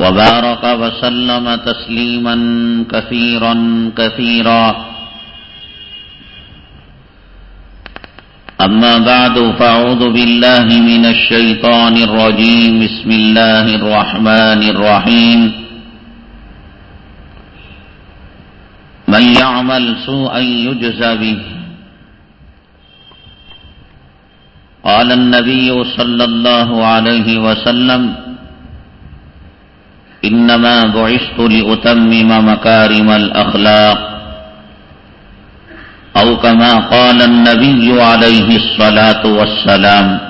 وبارك وسلم تسليما كثيرا كثيرا. أما بعد فأعوذ بالله من الشيطان الرجيم. بسم الله الرحمن الرحيم. من يعمل سوءا يجز به. قال النبي صلى الله عليه وسلم إنما بعثت لأتمم مكارم الأخلاق. أو كما قال النبي عليه الصلاة والسلام.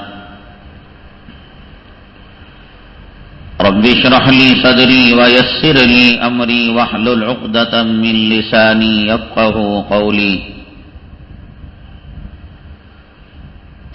رب اشرح لي صدري ويسر لي أمري واحلل عقدة من لساني يفقه قولي.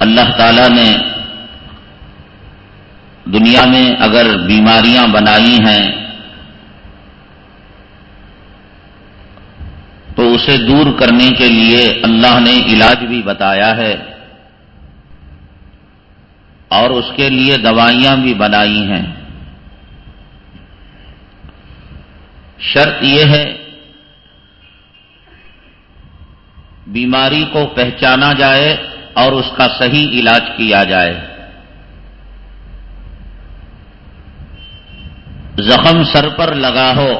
اللہ تعالی نے دنیا میں اگر بیماریاں بنائی ہیں تو اسے دور کرنے کے لیے اللہ نے علاج بھی بتایا ہے اور اس کے لیے دوائیاں بھی بنائی ہیں۔ شرط یہ ہے بیماری کو پہچانا جائے اور اس کا صحیح علاج کیا جائے۔ زخم سر پر لگا ہو،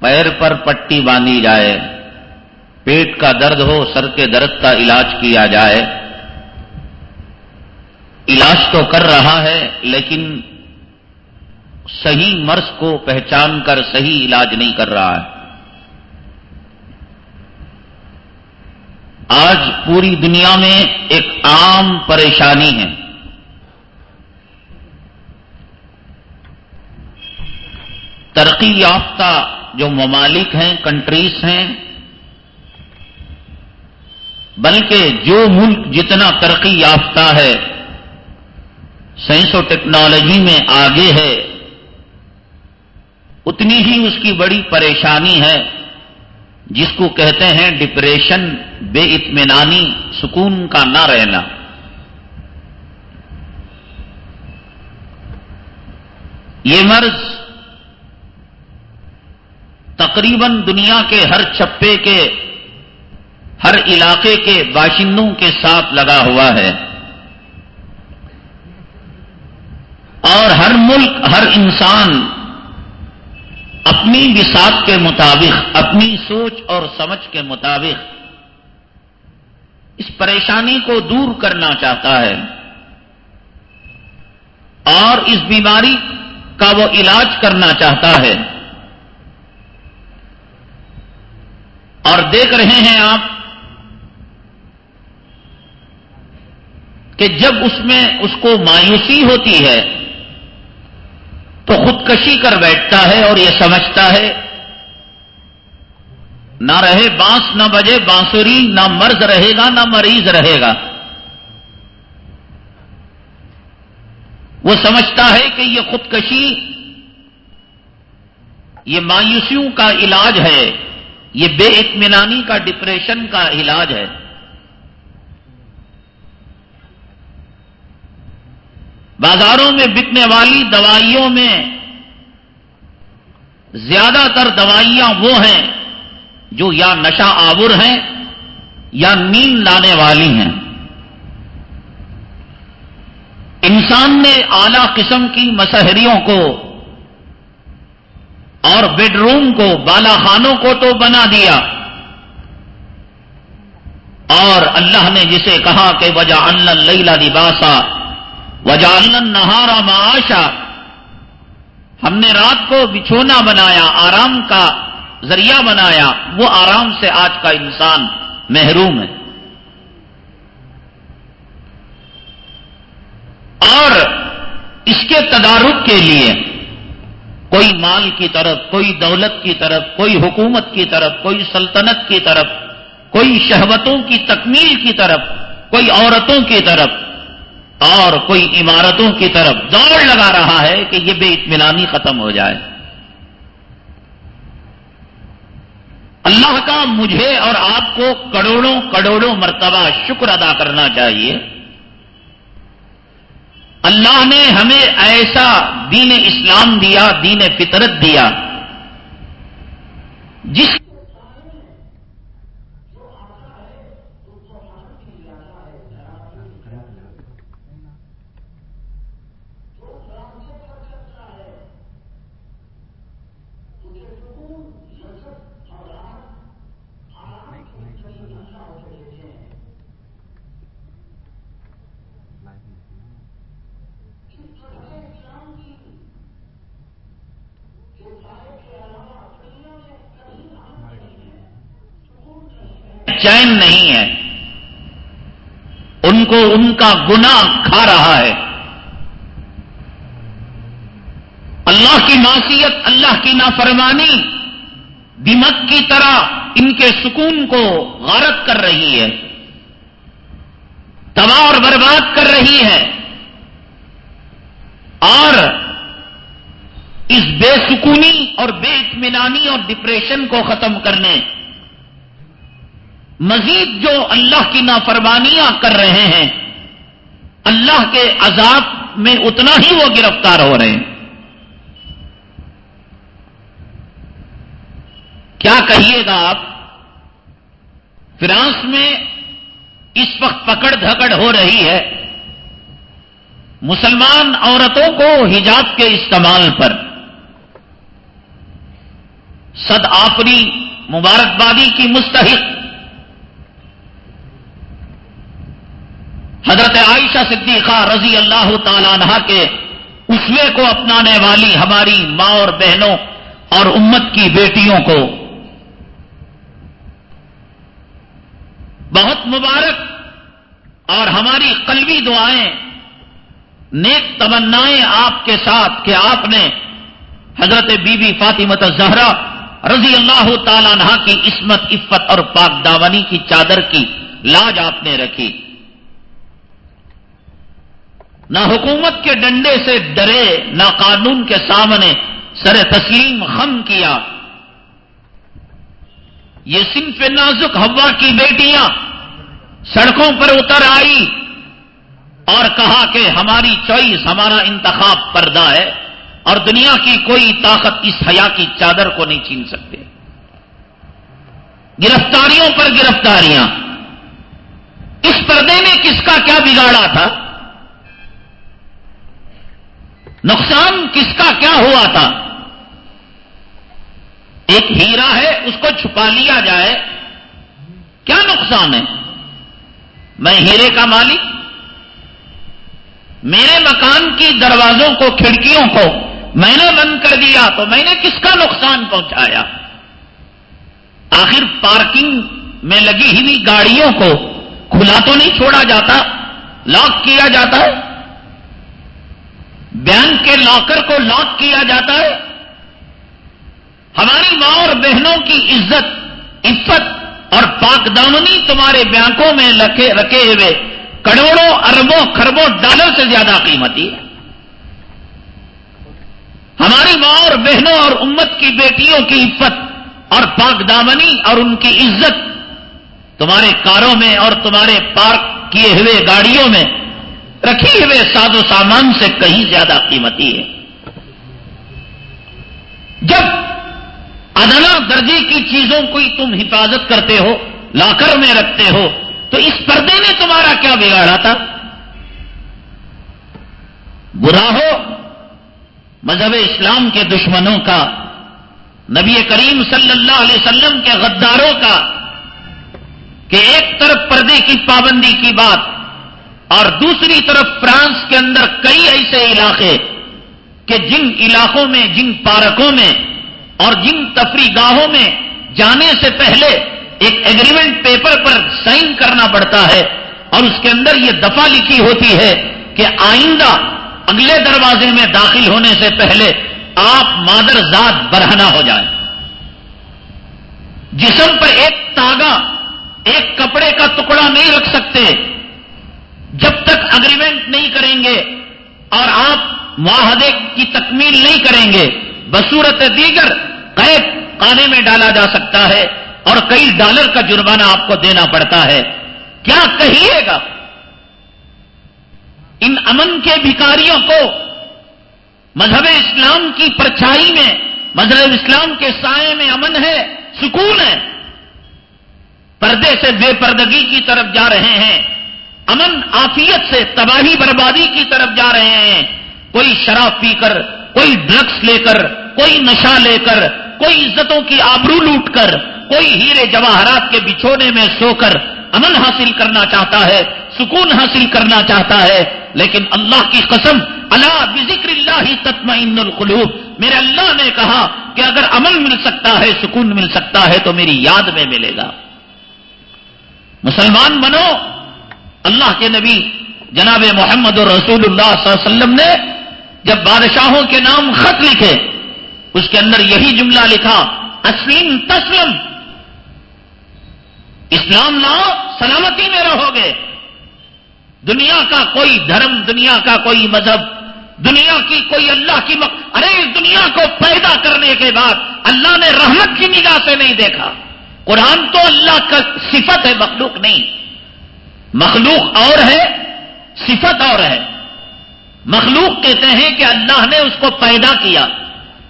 پیر پر پٹی باندھی جائے، پیٹ کا درد ہو، سر کے درد کا علاج کیا جائے۔ علاج تو کر رہا ہے، لیکن صحیح مرض کو پہچان کر صحیح علاج نہیں کر رہا ہے۔ آج پوری دنیا میں ایک عام پریشانی ہے۔ ترقی یافتہ جو ممالک ہیں کنٹریز ہیں، بلکہ جو ملک جتنا ترقی یافتہ ہے، سائنس و ٹیکنالوجی میں آگے ہے، اتنی ہی اس کی بڑی پریشانی ہے۔ جس کو کہتے ہیں ڈپریشن بے اطمینانی، سکون کا نہ رہنا۔ یہ مرض تقریباً دنیا کے ہر چھپے کے، ہر علاقے کے باشندوں کے ساتھ لگا ہوا ہے۔ اور ہر ملک، ہر انسان اپنی بساط کے مطابق، اپنی سوچ اور سمجھ کے مطابق۔ اس پریشانی کو دور کرنا چاہتا ہے۔ اور اس بیماری کا وہ علاج کرنا چاہتا ہے۔ اور دیکھ رہے ہیں آپ کہ جب اس میں اس کو مایوسی ہوتی ہے تو خودکشی کر بیٹھتا ہے اور یہ سمجھتا ہے۔ نہ رہے بانس، نہ بجے بانسری، نہ مرض رہے گا، نہ مریض رہے گا۔ وہ سمجھتا ہے کہ یہ خودکشی، یہ مایوسیوں کا علاج ہے۔ یہ بے اطمینانی کا، ڈپریشن کا علاج ہے۔ بازاروں میں بکنے والی دوائیوں میں زیادہ تر دوائیاں وہ ہیں جو یا نشہ آور ہیں یا نیند لانے والی ہیں۔ انسان نے اعلی قسم کی مسحریوں کو اور بیڈ روم کو، بالا خانوں کو تو بنا دیا۔ اور اللہ نے جسے کہا کہ وجہ اللہ لیلا لباسا وجہ اللہ نہارا معاشا۔ ہم نے رات کو بچھونا بنایا، آرام کا ذریعہ بنایا۔ وہ آرام سے آج کا انسان محروم ہے۔ اور اس کے تدارک کے لیے کوئی مال کی طرف، کوئی دولت کی طرف، کوئی حکومت کی طرف، کوئی سلطنت کی طرف، کوئی شہوتوں کی تکمیل کی طرف، کوئی عورتوں کی طرف اور کوئی عمارتوں کی طرف دوڑ لگا رہا ہے کہ یہ بے اطمینانی ختم ہو جائے۔ اللہ کا مجھے اور آپ کو کروڑوں کروڑوں مرتبہ شکر ادا کرنا چاہیے۔ اللہ نے ہمیں ایسا دین اسلام دیا، دین فطرت دیا، جس چین نہیں ہے۔ ان کو ان کا گنا کھا رہا ہے۔ اللہ کی معصیت، اللہ کی نافرمانی دمک کی طرح ان کے سکون کو غارت کر رہی ہے۔ تباہ اور برباد کر رہی ہے۔ اور اس بے سکونی اور بے اطمینانی اور ڈپریشن کو ختم کرنے مزید جو اللہ کی نافرمانیاں کر رہے ہیں، اللہ کے عذاب میں اتنا ہی وہ گرفتار ہو رہے ہیں۔ کیا کہیے گا آپ؟ فرانس میں اس وقت پکڑ دھکڑ ہو رہی ہے۔ مسلمان عورتوں کو حجاب کے استعمال پر۔ صد آفری مبارکبادی کی مستحق حضرت عائشہ صدیقہ رضی اللہ تعالیٰ عنہ کے اسوے کو اپنانے والی ہماری ماں اور بہنوں اور امت کی بیٹیوں کو بہت مبارک اور ہماری قلبی دعائیں، نیک تمنائیں آپ کے ساتھ کہ آپ نے حضرت بی بی فاطمت زہرا رضی اللہ تعالیٰ عنہ کی عصمت، عفت اور پاک داونی کی چادر کی لاج آپ نے رکھی۔ نہ حکومت کے ڈنڈے سے ڈرے، نہ قانون کے سامنے سر تسلیم خم کیا۔ یہ صنف نازک ہوا کی بیٹیاں سڑکوں پر اتر آئی اور کہا کہ ہماری چوائس، ہمارا انتخاب پردہ ہے اور دنیا کی کوئی طاقت اس حیا کی چادر کو نہیں چھین سکتے۔ گرفتاریوں پر گرفتاریاں۔ اس پردے نے کس کا کیا بگاڑا تھا؟ نقصان کس کا کیا ہوا تھا؟ ایک ہیرا ہے، اس کو چھپا لیا جائے۔ کیا نقصان ہے؟ میں ہیرے کا مالک۔ میرے مکان کی دروازوں کو، کھڑکیوں کو میں نے بند کر دیا، تو میں نے کس کا نقصان پہنچایا؟ آخر پارکنگ میں لگی ہوئی گاڑیوں کو کھلا تو نہیں چھوڑا جاتا؟ لاک کیا جاتا ہے؟ بینک کے لاکر کو لاک کیا جاتا ہے ہماری ماں اور بہنوں کی عزت، عفت اور پاک دامنی تمہارے بینکوں میں رکھے ہوئے کروڑوں، اربوں خربوں ڈالر سے زیادہ قیمتی ہے۔ ہماری ماں اور بہنوں اور امت کی بیٹیوں کی عفت اور پاک دامنی اور ان کی عزت تمہارے کاروں میں اور تمہارے پارک کیے ہوئے گاڑیوں میں رکھے ہوئے ساز و سامان سے کہیں زیادہ قیمتی ہے۔ جب ادنا درجے کی چیزوں کو تم حفاظت کرتے ہو، لاکر میں رکھتے ہو، تو اس پردے نے تمہارا کیا بگاڑا تھا برا ہو، مذہب اسلام کے دشمنوں کا، نبی کریم صلی اللہ علیہ وسلم کے غداروں کا، کہ ایک طرف پردے کی پابندی کی بات اور دوسری طرف فرانس کے اندر کئی ایسے علاقے کہ جن علاقوں میں، جن پارکوں میں اور جن تفریح گاہوں میں جانے سے پہلے ایک ایگریمنٹ پیپر پر سائن کرنا پڑتا ہے اور اس کے اندر یہ دفعہ لکھی ہوتی ہے کہ آئندہ اگلے دروازے میں داخل ہونے سے پہلے آپ مادر ذات برہنا ہو جائیں۔ جسم پر ایک تاگا ایک کپڑے کا ٹکڑا نہیں رکھ سکتے۔ جب تک اگریمنٹ نہیں کریں گے اور آپ معاہدے کی تکمیل نہیں کریں گے، بصورت دیگر قید کانے میں ڈالا جا سکتا ہے اور کئی ڈالر کا جرمانہ آپ کو دینا پڑتا ہے۔ کیا کہیے گا؟ ان امن کے بھکاریوں کو مذہب اسلام کی پرچھائی میں، مذہب اسلام کے سائے میں امن ہے، سکون ہے۔ پردے سے بے پردگی کی طرف جا رہے ہیں۔ امن آفیت سے تباہی بربادی کی طرف جا رہے ہیں۔ کوئی شراب پی کر، کوئی ڈرگس لے کر، کوئی نشہ لے کر، کوئی عزتوں کی آبرو لوٹ کر، کوئی ہیرے جواہرات کے بچھونے میں سو کر امن حاصل کرنا چاہتا ہے، سکون حاصل کرنا چاہتا ہے۔ لیکن اللہ کی قسم اللہ بذکر اللہ تطمئن القلوب۔ میرے اللہ نے کہا کہ اگر امن مل سکتا ہے، سکون مل سکتا ہے، تو میری یاد میں ملے گا۔ مسلمان بنو اللہ کے نبی جناب محمد رسول اللہ صلی اللہ علیہ وسلم نے جب بادشاہوں کے نام خط لکھے، اس کے اندر یہی جملہ لکھا، اسلم تسلم۔ اسلام لاؤ سلامتی میں رہو گے۔ دنیا کا کوئی دھرم، دنیا کا کوئی مذہب، دنیا کی کوئی اللہ کی مق... ارے اس دنیا کو پیدا کرنے کے بعد اللہ نے رحمت کی نگاہ سے نہیں دیکھا۔ قرآن تو اللہ کا صفت ہے، مخلوق نہیں۔ مخلوق اور ہے، صفت اور ہے۔ مخلوق کہتے ہیں کہ اللہ نے اس کو پیدا کیا،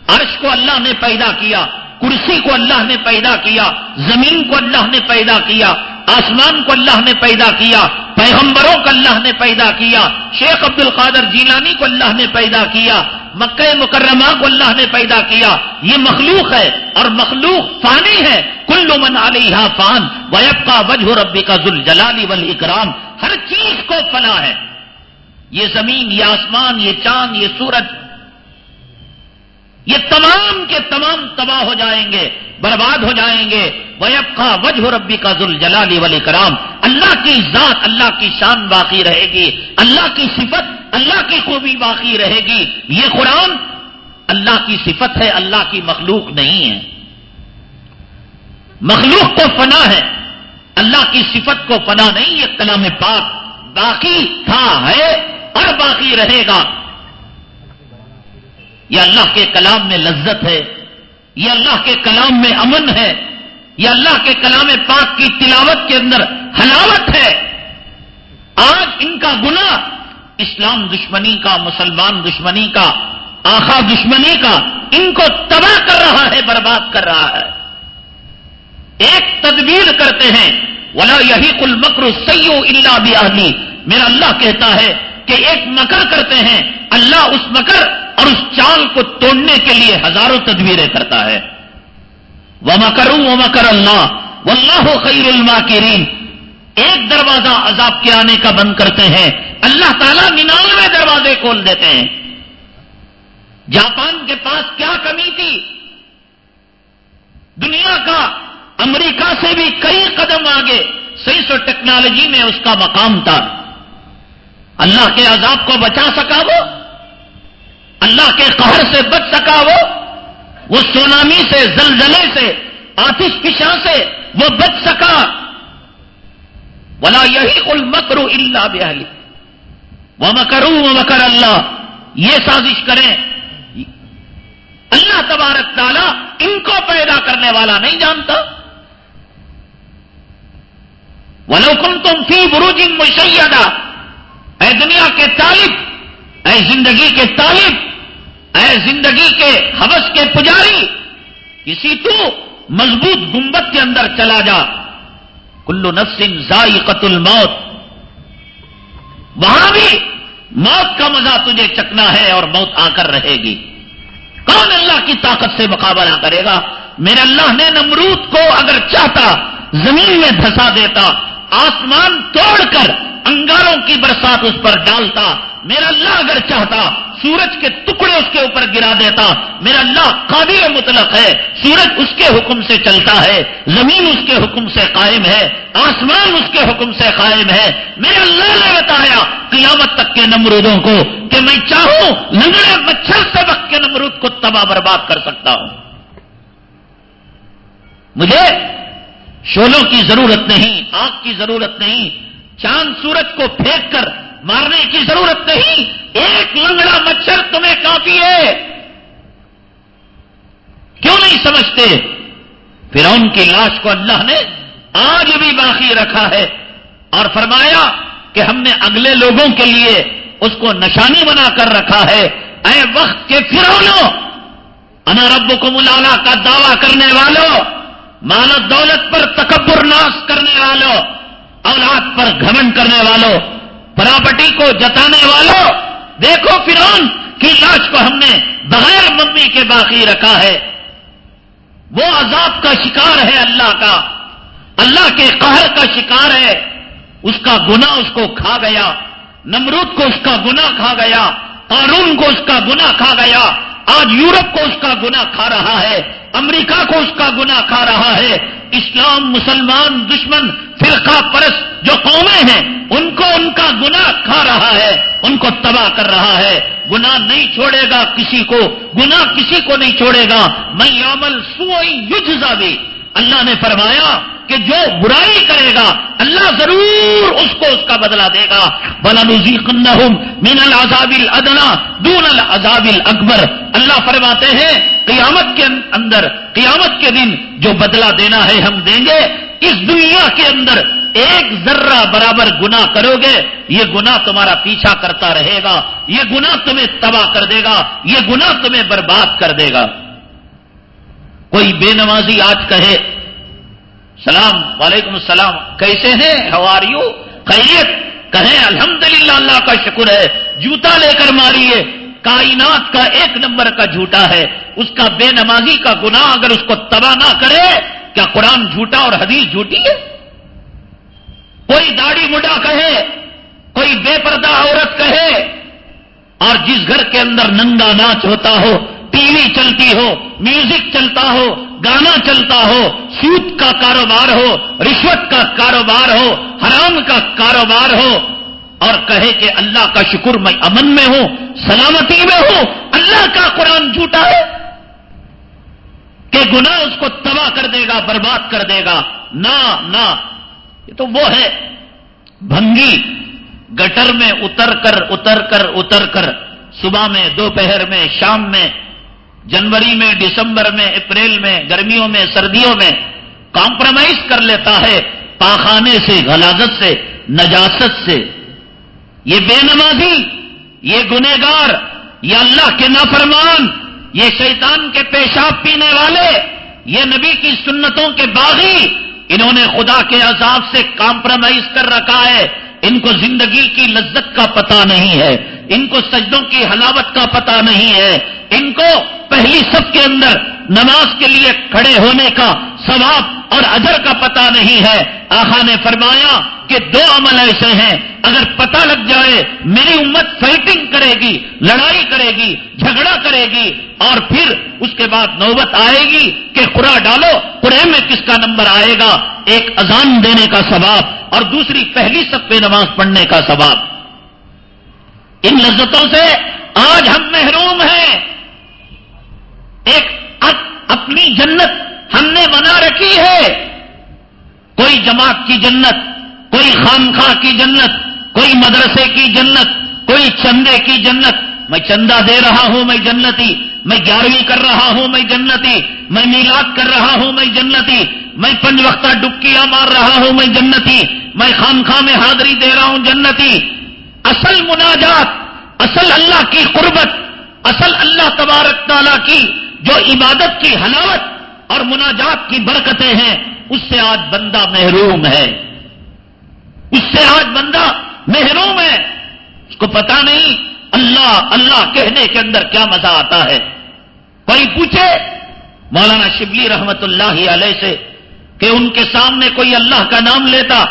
عرش کو اللہ نے پیدا کیا، کرسی کو اللہ نے پیدا کیا، زمین کو اللہ نے پیدا کیا، آسمان کو اللہ نے پیدا کیا پیغمبروں کو اللہ نے پیدا کیا، شیخ عبد القادر جیلانی کو اللہ نے پیدا کیا، مکہ مکرمہ کو اللہ نے پیدا کیا۔ یہ مخلوق ہے اور مخلوق فانی ہے۔ کل من علیہ فان ویب کا وجہ ربی کا ذل جلالی ول اکرام ہر چیز کو فنا ہے۔ یہ زمین، یہ آسمان، یہ چاند، یہ سورج یہ تمام کے تمام تباہ ہو جائیں گے، برباد ہو جائیں گے۔ ویب کا وجہ ربی کا ذل جلالی ولی کرام اللہ کی ذات، اللہ کی شان باقی رہے گی۔ اللہ کی صفت، اللہ کی خوبی باقی رہے گی۔ یہ قرآن اللہ کی صفت ہے، اللہ کی مخلوق نہیں ہے۔ مخلوق کو فنا ہے۔ اللہ کی صفت کو فنا نہیں، یہ کلام پاک باقی تھا، ہے اور باقی رہے گا۔ یہ اللہ کے کلام میں لذت ہے، یہ اللہ کے کلام میں امن ہے، یہ اللہ کے کلام پاک کی تلاوت کے اندر حلاوت ہے۔ آج ان کا گنا اسلام دشمنی کا، مسلمان دشمنی کا آخا دشمنی کا ان کو تباہ کر رہا ہے، برباد کر رہا ہے۔ ایک تدبیر کرتے ہیں، ولا یہی کل مکر سیو اللہ بھی میرا اللہ کہتا ہے کہ ایک مکر کرتے ہیں، اللہ اس مکر اور اس چال کو توڑنے کے لیے ہزاروں تدبیریں کرتا ہے۔ وہ مکروں وہ مکر اللہ وہ اللہ خیر الما ایک دروازہ عذاب کے آنے کا بند کرتے ہیں۔ اللہ تعالیٰ ننانوے دروازے کھول دیتے ہیں۔ جاپان کے پاس کیا کمی تھی؟ دنیا کا امریکہ سے بھی کئی قدم آگے۔ سائنس اور ٹیکنالوجی میں اس کا مقام تھا۔ اللہ کے عذاب کو بچا سکا وہ؟ اللہ کے قہر سے بچ سکا وہ وہ سونامی سے، زلزلے سے، آتش پشا سے وہ بچ سکا۔ بلا یہی کل مکرو اللہ بہلی وہ مکرو وہ مکر اللہ یہ سازش کریں۔ اللہ تبارک تعالیٰ ان کو پیدا کرنے والا نہیں جانتا۔ ولوکم تم فی بروج مشیدہ اے دنیا کے طالب، اے زندگی کے طالب اے زندگی کے حوث کے پجاری کسی تو مضبوط گنبت کے اندر چلا جا۔ کلو نفس ذائقت الموت۔ وہاں بھی موت کا مزہ تجھے چکنا ہے اور موت آ کر رہے گی۔ کون اللہ کی طاقت سے مقابلہ کرے گا؟ میرے اللہ نے نمرود کو اگر چاہتا، زمین میں دھسا دیتا، آسمان توڑ کر انگاروں کی برسات اس پر ڈالتا۔ میرا اللہ اگر چاہتا سورج کے ٹکڑے اس کے اوپر گرا دیتا، میرا اللہ قابل مطلق ہے، سورج اس کے حکم سے چلتا ہے، زمین اس کے حکم سے قائم ہے، آسمان اس کے حکم سے قائم ہے میرے اللہ نے بتایا قیامت تک کے نمرودوں کو کہ میں چاہوں لنگڑے مچھر سے وقت کے نمرود کو تباہ برباد کر سکتا ہوں۔ مجھے شولوں کی ضرورت نہیں، آگ کی ضرورت نہیں، چاند سورج کو پھینک کر مارنے کی ضرورت نہیں، ایک لنگڑا مچھر تمہیں کافی ہے۔ کیوں نہیں سمجھتے؟ پھر ان کی لاش کو اللہ نے آج بھی باقی رکھا ہے اور فرمایا کہ ہم نے اگلے لوگوں کے لیے اس کو نشانی بنا کر رکھا ہے۔ اے وقت کے فرونو انا رب کو ملانا کا دعویٰ کرنے والوں مال دولت پر تکبر ناس کرنے والوں اولاد پر گھمن کرنے والوں پراپرٹی کو جتانے والوں دیکھو فرون کی لاش کو ہم نے بغیر ممی کے باقی رکھا ہے۔ وہ عذاب کا شکار ہے اللہ کا۔ اللہ کے قہر کا شکار ہے۔ اس کا گنا اس کو کھا گیا۔ نمرود کو اس کا گنا کھا گیا۔ قانون کو اس کا گنا کھا گیا۔ آج یورپ کو اس کا گنا کھا رہا ہے۔ امریکہ کو اس کا گنا کھا رہا ہے۔ اسلام، مسلمان، دشمن فرقہ پرس جو قومیں ہیں، ان کو ان کا گنا کھا رہا ہے، ان کو تباہ کر رہا ہے۔ گنا نہیں چھوڑے گا کسی کو گنا کسی کو نہیں چھوڑے گا۔ میں عمل سوئی یوجا بھی اللہ نے فرمایا کہ جو برائی کرے گا، اللہ ضرور اس کو اس کا بدلہ دے گا۔ بلانوزی مین العذاب الادنا دون العذاب اکبر اللہ فرماتے ہیں، قیامت کے اندر، قیامت کے دن جو بدلہ دینا ہے ہم دیں گے اس دنیا کے اندر ایک ذرہ برابر گنا کرو گے، یہ گنا تمہارا پیچھا کرتا رہے گا، یہ گنا تمہیں تباہ کر دے گا، یہ گنا تمہیں برباد کر دے گا۔ کوئی بے نمازی آج کہے، سلام وعلیکم السلام، کیسے ہیں؟ آر یو خیریت، کہیں الحمدللہ اللہ کا شکر ہے، جوتا لے کر ماریے۔ کائنات کا ایک نمبر کا جھوٹا ہے، اس کا بے نمازی کا گناہ اگر اس کو تباہ نہ کرے کیا قرآن جھوٹا اور حدیث جھوٹی ہے؟ کوئی داڑھی مڈا کہے، کوئی بے پردہ عورت کہے، اور جس گھر کے اندر ننگا ناچ ہوتا ہو، ٹی وی چلتی ہو، میوزک چلتا ہو، گانا چلتا ہو، سوت کا کاروبار ہو، رشوت کا کاروبار ہو، حرام کا کاروبار ہو، اور کہے کہ اللہ کا شکر میں امن میں ہوں، سلامتی میں ہوں، اللہ کا قرآن جھوٹا ہے؟ کہ گناہ اس کو تباہ کر دے گا، برباد کر دے گا۔ نہ نہ۔ یہ تو وہ ہے۔ بھنگی گٹر میں اتر کر اتر کر اتر کر۔ صبح میں، دوپہر میں، شام میں، جنوری میں، دسمبر میں، اپریل میں، گرمیوں میں، سردیوں میں کمپرومائز کر لیتا ہے پاخانے سے، غلازت سے، نجاست سے۔ یہ بے نمازی، یہ گنےگار یہ اللہ کے نافرمان۔ یہ شیطان کے پیشاب پینے والے، یہ نبی کی سنتوں کے باغی، انہوں نے خدا کے عذاب سے کمپرومائز کر رکھا ہے۔ ان کو زندگی کی لذت کا پتا نہیں ہے، ان کو سجدوں کی حلاوت کا پتہ نہیں ہے۔ ان کو پہلی سب کے اندر نماز کے لیے کھڑے ہونے کا ثواب اور اجر کا پتا نہیں ہے۔ آخا نے فرمایا کہ دو عمل ایسے ہیں۔ اگر پتا لگ جائے میری امت فائٹنگ کرے گی، لڑائی کرے گی، جھگڑا کرے گی، اور پھر اس کے بعد نوبت آئے گی کہ قرا ڈالو قرے میں کس کا نمبر آئے گا؟ ایک اذان دینے کا ثواب اور دوسری پہلی سب پہ نماز پڑھنے کا ثواب۔ ان لذتوں سے آج ہم محروم ہیں۔ ایک اپنی جنت ہم نے بنا رکھی ہے۔ کوئی جماعت کی جنت، کوئی خانخواہ کی جنت، کوئی مدرسے کی جنت، کوئی چندے کی جنت۔ میں چندہ دے رہا ہوں، میں جنتی۔ میں گیارہویں کر رہا ہوں، میں جنتی۔ میں میلاد کر رہا ہوں، میں جنتی۔ میں پنج وقتہ ڈبکیاں مار رہا ہوں، میں جنتی۔ میں خانخواہ میں حاضری دے رہا ہوں، جنتی۔ اصل مناجات، اصل اللہ کی قربت، اصل اللہ تبارک تعالیٰ کی جو عبادت کی حلاوت اور مناجات کی برکتیں ہیں، اس سے آج بندہ محروم ہے۔ اس سے آج بندہ محروم ہے۔ اس کو پتا نہیں اللہ اللہ کہنے کے اندر کیا مزہ آتا ہے۔ کوئی پوچھے، مولانا شبلی رحمت اللہ علیہ سے کہ ان کے سامنے کوئی اللہ کا نام لیتا،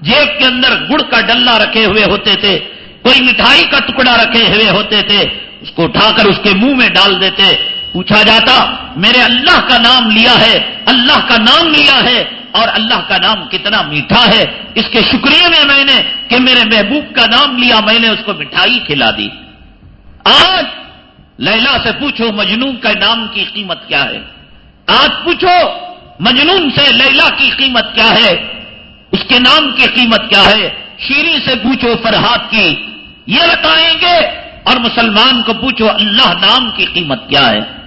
جیب کے اندر گڑ کا ڈلہ رکھے ہوئے ہوتے تھے، کوئی مٹھائی کا ٹکڑا رکھے ہوئے ہوتے تھے، اس کو اٹھا کر اس کے منہ میں ڈال دیتے پوچھا جاتا، میرے اللہ کا نام لیا ہے، اللہ کا نام لیا ہے، اور اللہ کا نام کتنا میٹھا ہے۔ اس کے شکریہ میں میں نے کہ میرے محبوب کا نام لیا، میں نے اس کو مٹھائی کھلا دی۔ آج لیلا سے پوچھو، مجنون کا نام کی قیمت کیا ہے؟ آج پوچھو، مجنون سے لیلا کی قیمت کیا ہے؟ اس کے نام کی قیمت کیا ہے؟ شیری سے پوچھو، فرحات کی۔ یہ بتائیں گے اور مسلمان کو پوچھو، اللہ نام کی قیمت کیا ہے؟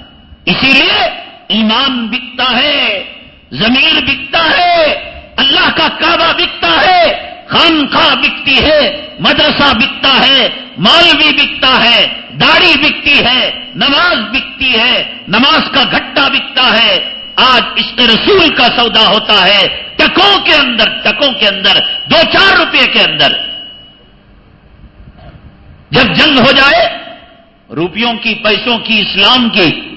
اسی لیے ایمان بکتا ہے، زمین بکتا ہے، اللہ کا کعبہ بکتا ہے خانخواہ بکتی ہے، مدرسہ بکتا ہے، مال بھی بکتا ہے، داڑھی بکتی ہے، نماز بکتی ہے، نماز کا گھٹا بکتا ہے۔ آج اس رسول کا سودا ہوتا ہے، ٹکوں کے اندر، ٹکوں کے اندر، دو چار روپے کے اندر۔ جب جنگ ہو جائے، روپیوں کی، پیسوں کی، اسلام کی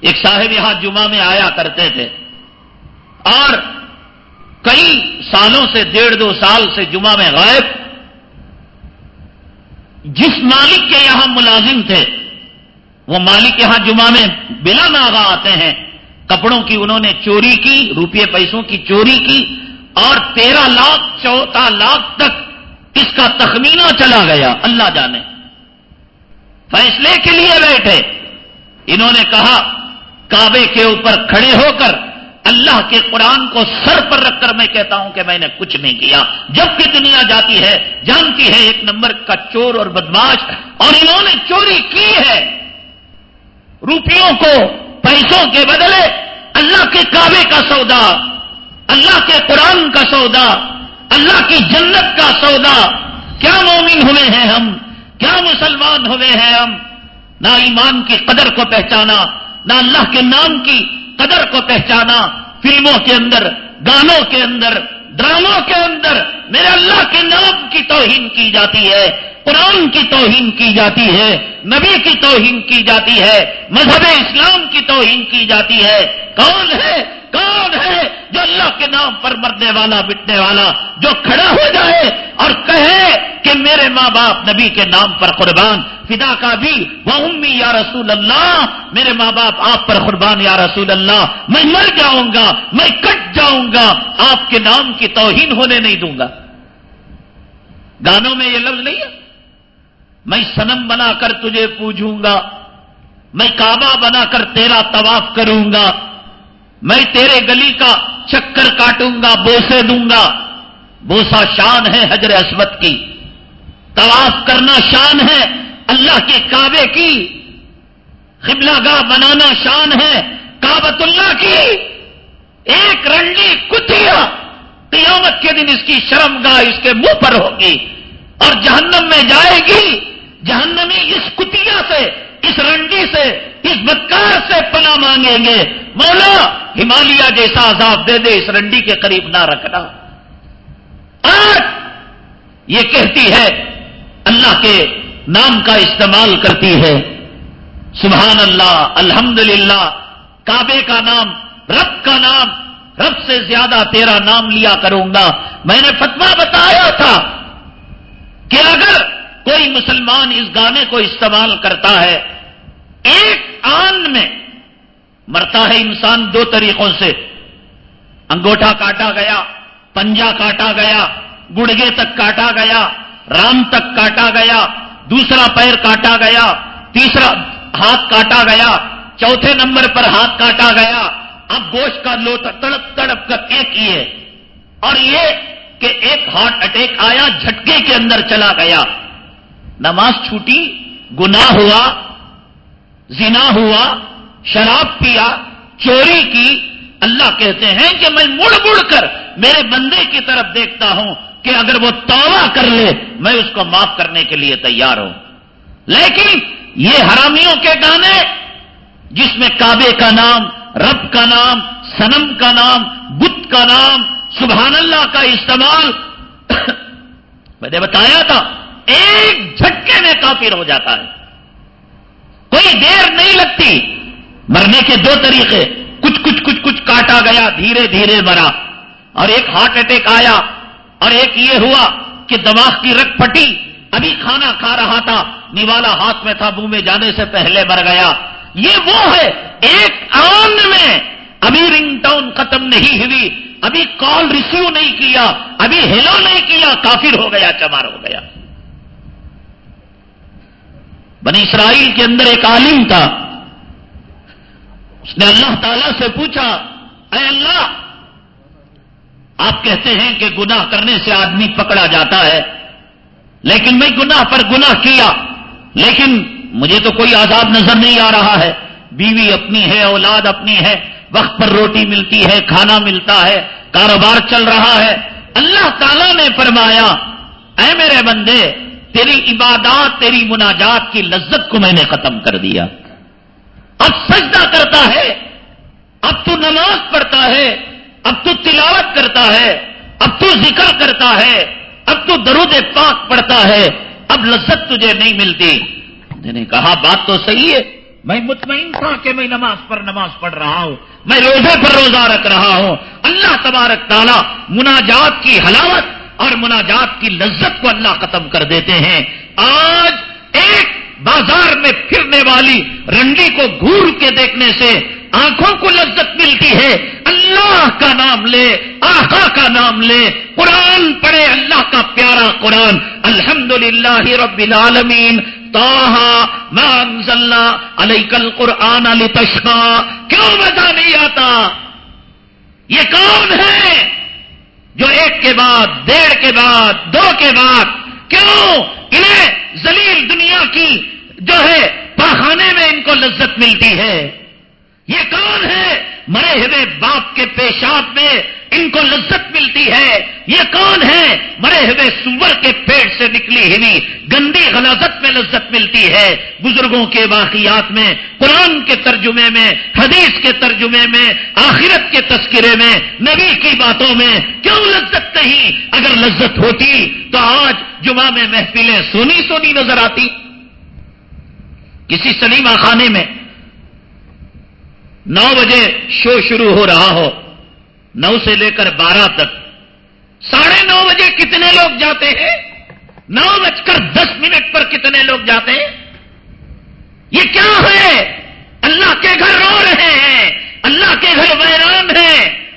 ایک صاحب یہاں جمعہ میں آیا کرتے تھے۔ اور کئی سالوں سے، ڈیڑھ دو سال سے جمعہ میں غائب، جس مالک کے یہاں ملازم تھے، وہ مالک یہاں جمعہ میں بلا ناغا آتے ہیں۔ کپڑوں کی انہوں نے چوری کی، روپے پیسوں کی چوری کی، اور تیرہ لاکھ، چوتھا لاکھ تک اس کا تخمینہ چلا گیا۔ اللہ جانے۔ فیصلے کے لیے بیٹھے۔ انہوں نے کہا کعبے کے اوپر کھڑے ہو کر اللہ کے قرآن کو سر پر رکھ کر میں کہتا ہوں کہ میں نے کچھ نہیں کیا۔ جبکہ دنیا جاتی ہے، جانتی ہے ایک نمبر کا چور اور بدماش، اور انہوں نے چوری کی ہے۔ روپیوں کو، پیسوں کے بدلے اللہ کے کعبے کا سودا، اللہ کے قرآن کا سودا، اللہ کی جنت کا سودا۔ کیا مومن ہوئے ہیں ہم؟ کیا مسلمان ہوئے ہیں ہم؟ نہ ایمان کی قدر کو پہچانا نہ اللہ کے نام کی قدر کو پہچانا فلموں کے اندر، گانوں کے اندر، ڈراموں کے اندر میرے اللہ کے نام کی توہین کی جاتی ہے، قرآن کی توہین کی جاتی ہے، نبی کی توہین کی جاتی ہے، مذہب اسلام کی توہین کی جاتی ہے۔ کون ہے؟ کون ہے جو اللہ کے نام پر مرنے والا، مٹنے والا، جو کھڑا ہو جائے اور کہے کہ میرے ماں باپ نبی کے نام پر قربان، فدا کا بھی، وہ امی یا رسول اللہ، میرے ماں باپ آپ پر قربان یا رسول اللہ، میں مر جاؤں گا، میں کٹ جاؤں گا، آپ کے نام کی توہین ہونے نہیں دوں گا۔ گانوں میں یہ لفظ نہیں ہے؟ میں سنم بنا کر تجھے پوجوں گا، میں کعبہ بنا کر تیرا طواف کروں گا، میں تیرے گلی کا چکر کاٹوں گا، بوسے دوں گا۔ بوسا شان ہے حجر اسمت کی۔ طواف کرنا شان ہے اللہ کے کعبے کی۔ قبلہ گاہ بنانا شان ہے کابت اللہ کی۔ ایک رنڈی کتیا قیامت کے دن اس کی شرم گاہ اس کے منہ پر ہوگی اور جہنم میں جائے گی۔ جہنمی اس کتیا سے، اس رنڈی سے، اس بدکار سے پناہ مانگیں گے۔ مولا، ہمالیہ جیسا عذاب دے دے، اس رنڈی کے قریب نہ رکھنا۔ آج یہ کہتی ہے، اللہ کے نام کا استعمال کرتی ہے۔ سبحان اللہ الحمد للہ کعبے کا نام، رب کا نام رب سے زیادہ تیرا نام لیا کروں گا۔ میں نے فتوا بتایا تھا کہ اگر کوئی مسلمان اس گانے کو استعمال کرتا ہے، ایک آن میں مرتا ہے انسان دو طریقوں سے۔ انگوٹھا کاٹا گیا، پنجا کاٹا گیا، گڑگے تک کاٹا گیا، رام تک کاٹا گیا، دوسرا پیر کاٹا گیا، تیسرا ہاتھ کاٹا گیا، چوتھے نمبر پر ہاتھ کاٹا گیا۔ اب گوشت کا لو تڑپ تڑپ کر ایک ہی ہے اور یہ کہ ایک ہارٹ اٹیک آیا، جھٹکے کے اندر چلا گیا۔ نماز چھوٹی، گناہ ہوا، زنا ہوا، شراب پیا، چوری کی۔ اللہ کہتے ہیں کہ میں مڑ مڑ کر میرے بندے کی طرف دیکھتا ہوں کہ اگر وہ توبہ کر لے، میں اس کو معاف کرنے کے لیے تیار ہوں۔ لیکن یہ حرامیوں کے گانے، جس میں کعبے کا نام رب کا نام سنم کا نام، بت کا نام، سبحان اللہ کا استعمال۔ میں نے بتایا تھا، ایک جھٹکے میں کافر ہو جاتا ہے۔ کوئی دیر نہیں لگتی۔ مرنے کے دو طریقے، کچھ کچھ کچھ کچھ کاٹا گیا، دھیرے دھیرے مرا۔ اور ایک ہارٹ اٹیک آیا، اور ایک یہ ہوا کہ دماغ کی رگ پٹی ابھی کھانا کھا رہا تھا نیوالا ہاتھ میں تھا، منہ میں جانے سے پہلے مر گیا۔ یہ وہ ہے، ایک آن میں ابھی رنگ ٹون ختم نہیں ہوئی، ابھی کال ریسیو نہیں کیا، ابھی ہیلو نہیں کیا، کافر ہو گیا، چمار ہو گیا۔ بنی اسرائیل کے اندر ایک عالم تھا۔ اس نے اللہ تعالی سے پوچھا، اے اللہ، آپ کہتے ہیں کہ گناہ کرنے سے آدمی پکڑا جاتا ہے، لیکن میں گناہ پر گناہ کیا، لیکن مجھے تو کوئی عذاب نظر نہیں آ رہا ہے۔ بیوی اپنی ہے، اولاد اپنی ہے۔ وقت پر روٹی ملتی ہے، کھانا ملتا ہے، کاروبار چل رہا ہے۔ اللہ تعالی نے فرمایا، اے میرے بندے، تیری عبادات، تیری مناجات کی لذت کو میں نے ختم کر دیا۔ اب سجدہ کرتا ہے، اب تو نماز پڑھتا ہے، اب تو تلاوت کرتا ہے، اب تو ذکر کرتا ہے، اب تو درود پاک پڑھتا ہے۔ اب لذت تجھے نہیں ملتی۔ میں نے کہا، بات تو صحیح ہے۔ میں مطمئن تھا کہ میں نماز پر نماز پڑھ رہا ہوں۔ میں روزے پر روزہ رکھ رہا ہوں۔ اللہ تبارک تعالیٰ مناجات کی حلاوت اور مناجات کی لذت کو اللہ ختم کر دیتے ہیں۔ آج ایک بازار میں پھرنے والی رنڈی کو گور کے دیکھنے سے آنکھوں کو لذت ملتی ہے۔ اللہ کا نام لے، آقا کا نام لے۔ قرآن پڑھے، اللہ کا پیارا قرآن۔ الحمد للہ رب العالمین۔ علیہ کل قرآن علی لتشقا، کیوں مزہ نہیں آتا؟ یہ کون ہے جو ایک کے بعد، ڈیڑھ کے بعد، دو کے بعد؟ کیوں؟ انہیں زلیل دنیا کی جو ہے، پاخانے میں ان کو لذت ملتی ہے۔ یہ کون ہے؟ مرے ہوئے باپ کے پیشاب میں ان کو لذت ملتی ہے۔ یہ کون ہے؟ مرے ہوئے سور کے پیٹ سے نکلی ہوئی گندی غلازت میں لذت ملتی ہے۔ بزرگوں کے واقعات میں، قرآن کے ترجمے میں، حدیث کے ترجمے میں، آخرت کے تذکرے میں، نبی کی باتوں میں کیوں لذت نہیں؟ اگر لذت ہوتی تو آج جمعہ میں محفلیں سونی سونی نظر آتی۔ کسی سلیمہ خانے میں نو بجے شو شروع ہو رہا ہو۔ نو سے لے کر بارہ تک۔ ساڑھے نو بجے کتنے لوگ جاتے ہیں؟ نو بج کر دس منٹ پر کتنے لوگ جاتے ہیں؟ یہ کیا ہے؟ اللہ کے گھر رو رہے ہیں۔ اللہ کے گھر ویران ہیں۔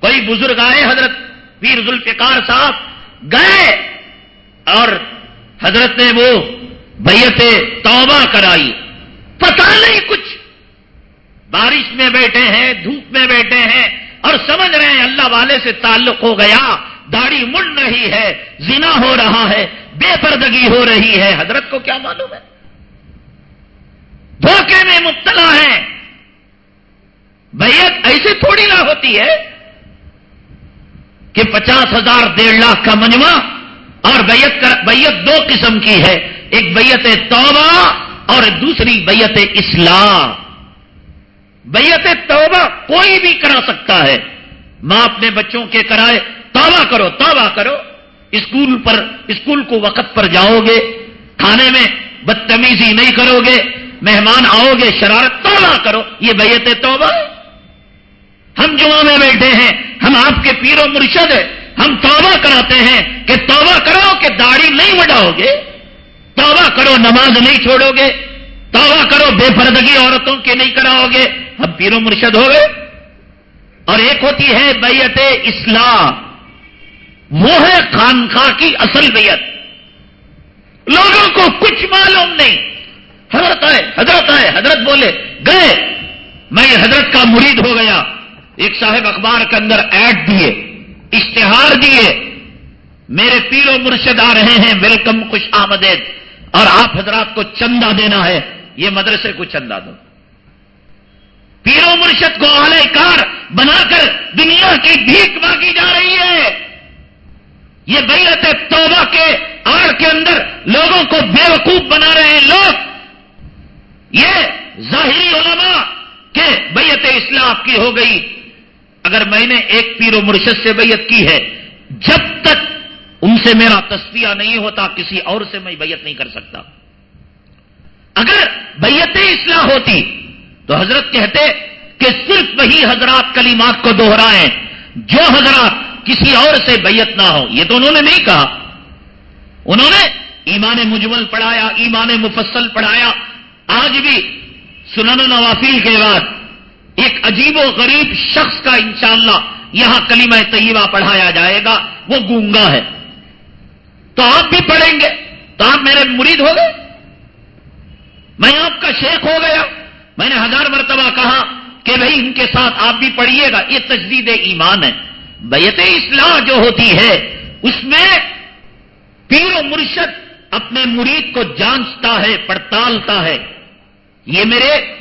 کوئی بزرگ آئے حضرت پیر ذوالفقار صاحب، گئے۔ اور حضرت نے وہ بیت توبہ کرائی۔ پتہ نہیں کچھ بارش میں بیٹھے ہیں، دھوپ میں بیٹھے ہیں اور سمجھ رہے ہیں اللہ والے سے تعلق ہو گیا، داڑھی مڑ رہی ہے، زنا ہو رہا ہے، بے پردگی ہو رہی ہے۔ حضرت کو کیا معلوم ہے؟ دھوکے میں مبتلا ہے بیت ایسے تھوڑی نہ ہوتی ہے کہ پچاس ہزار، ڈیڑھ لاکھ کا مجمع اور بیت بیت دو قسم کی ہے۔ ایک بیت توبہ اور دوسری بیت اسلام۔ بیت توبہ کوئی بھی کرا سکتا ہے۔ ماں اپنے بچوں کے کرائے توبہ کرو توبہ کرو۔ اسکول پر، اسکول کو وقت پر جاؤ گے۔ کھانے میں بدتمیزی نہیں کرو گے۔ مہمان آؤ گے، شرارت، توبہ کرو۔ یہ بیت توبہ ہم جمعہ میں بیٹھے ہیں، ہم آپ کے پیر و مرشد ہیں۔ ہم توبہ کراتے ہیں کہ توبہ کرو کہ داڑھی نہیں بڑھاؤ گے۔ توبہ کرو، نماز نہیں چھوڑو گے۔ توبہ کرو، بے پردگی عورتوں کے نہیں کراؤ گے۔ اب پیرو مرشد ہو گئے۔ اور ایک ہوتی ہے بیت اسلام وہ ہے خانخواہ کی اصل بیت لوگوں کو کچھ معلوم نہیں۔ حضرت آئے حضرت آئے، حضرت بولے، گئے۔ میں حضرت کا مرید ہو گیا۔ ایک صاحب اخبار کے اندر ایڈ دیے، اشتہار دیے۔ میرے پیرو مرشد آ رہے ہیں، ویلکم خوش آمدید۔ اور آپ حضرات کو چندہ دینا ہے۔ یہ مدرسے کو چندہ دو۔ پیرو مرشد کو اعلی کار بنا کر دنیا کی بھیک مانگی جا رہی ہے۔ یہ بیت توبہ کے آڑ کے اندر لوگوں کو بے وقوف بنا رہے ہیں لوگ۔ یہ ظاہری علماء کہ بیت اسلام کی ہو گئی۔ اگر میں نے ایک پیر و مرشد سے بیعت کی ہے، جب تک ان سے میرا تصفیہ نہیں ہوتا، کسی اور سے میں بیعت نہیں کر سکتا۔ اگر بیت اصلاح ہوتی تو حضرت کہتے کہ صرف وہی حضرات کلیمات کو دوہرائیں جو حضرات کسی اور سے بیعت نہ ہو۔ یہ تو انہوں نے نہیں کہا۔ انہوں نے ایمان مجمل پڑھایا، ایمان مفصل پڑھایا۔ آج بھی سنن نوافیل کے بعد ایک عجیب و غریب شخص کا انشاءاللہ یہاں کلمہ طیبہ پڑھایا جائے گا۔ وہ گونگا ہے۔ تو آپ بھی پڑھیں گے۔ تو آپ میرے مرید ہو گئے۔ میں آپ کا شیخ ہو گیا۔ میں نے ہزار مرتبہ کہا کہ بھائی ان کے ساتھ آپ بھی پڑھیے گا، یہ تجدید ایمان ہے۔ بیت اصلاح جو ہوتی ہے، اس میں پیر و مرشد اپنے مرید کو جانچتا ہے، پڑتالتا ہے۔ یہ میرے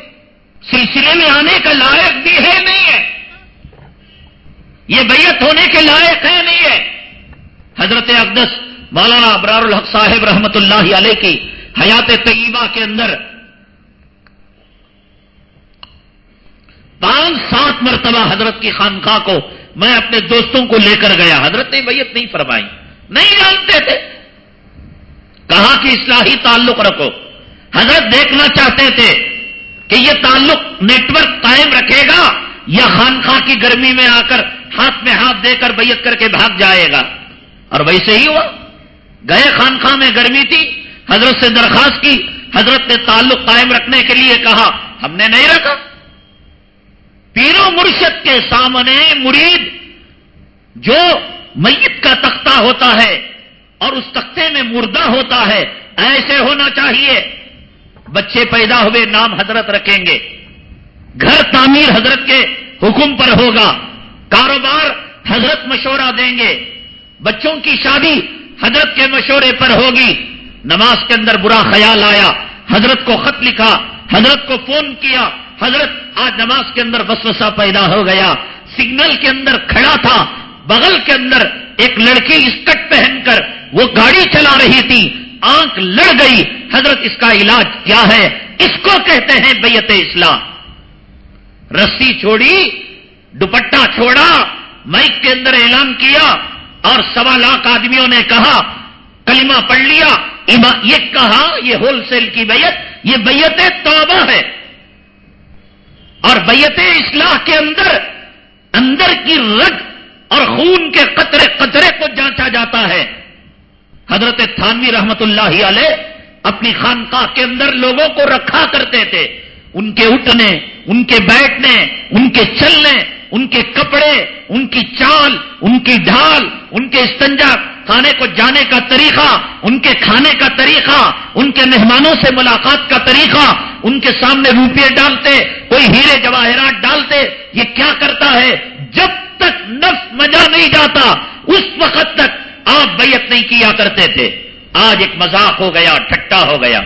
سلسلے میں آنے کا لائق بھی ہے نہیں ہے۔ یہ بیت ہونے کے لائق ہے نہیں ہے۔ حضرت اقدس مولانا ابرار الحق صاحب رحمت اللہ علیہ کی حیات طیبہ کے اندر پانچ سات مرتبہ حضرت کی خانقاہ کو میں اپنے دوستوں کو لے کر گیا۔ حضرت نے بیت نہیں فرمائی۔ نہیں جانتے تھے۔ کہا کہ اصلاحی تعلق رکھو۔ حضرت دیکھنا چاہتے تھے کہ یہ تعلق نیٹ ورک قائم رکھے گا یا خانخواہ کی گرمی میں آ کر ہاتھ میں ہاتھ دے کر بیت کر کے بھاگ جائے گا۔ اور ویسے ہی ہوا۔ گئے خانخواہ میں گرمی تھی۔ حضرت سے درخواست کی۔ حضرت نے تعلق قائم رکھنے کے لیے کہا۔ ہم نے نہیں رکھا۔ پیرو مرشد کے سامنے مرید جو میت کا تختہ ہوتا ہے اور اس تختے میں مردہ ہوتا ہے، ایسے ہونا چاہیے۔ بچے پیدا ہوئے نام حضرت رکھیں گے۔ گھر تعمیر حضرت کے حکم پر ہوگا۔ کاروبار حضرت مشورہ دیں گے۔ بچوں کی شادی حضرت کے مشورے پر ہوگی۔ نماز کے اندر برا خیال آیا۔ حضرت کو خط لکھا، حضرت کو فون کیا۔ حضرت آج نماز کے اندر وسوسہ پیدا ہو گیا، سگنل کے اندر کھڑا تھا، بغل کے اندر ایک لڑکی اسکٹ پہن کر وہ گاڑی چلا رہی تھی، آنکھ لڑ گئی۔ حضرت اس کا علاج کیا ہے؟ اس کو کہتے ہیں بیت اسلام رسی چھوڑی، دوپٹہ چھوڑا، مائک کے اندر اعلان کیا اور سوا لاکھ آدمیوں نے کہا، کلمہ پڑھ لیا، یہ کہا یہ ہول سیل کی بیت یہ بیت توبہ ہے۔ اور بیت اصلاح کے اندر اندر کی رگ اور خون کے قطرے قطرے کو جانچا جاتا ہے۔ حضرت تھانوی رحمت اللہ علیہ اپنی خانقاہ کے اندر لوگوں کو رکھا کرتے تھے۔ ان کے اٹھنے، ان کے بیٹھنے، ان کے چلنے ان کے کپڑے، ان کی چال، ان کی ڈھال، ان کے استنجا کھانے کو جانے کا طریقہ، ان کے کھانے کا طریقہ، ان کے مہمانوں سے ملاقات کا طریقہ، ان کے سامنے روپے ڈالتے، کوئی ہیرے جواہرات ڈالتے، یہ کیا کرتا ہے؟ جب تک نفس مزہ نہیں جاتا، اس وقت تک آپ بیعت نہیں کیا کرتے تھے۔ آج ایک مذاق ہو گیا ٹھٹا ہو گیا۔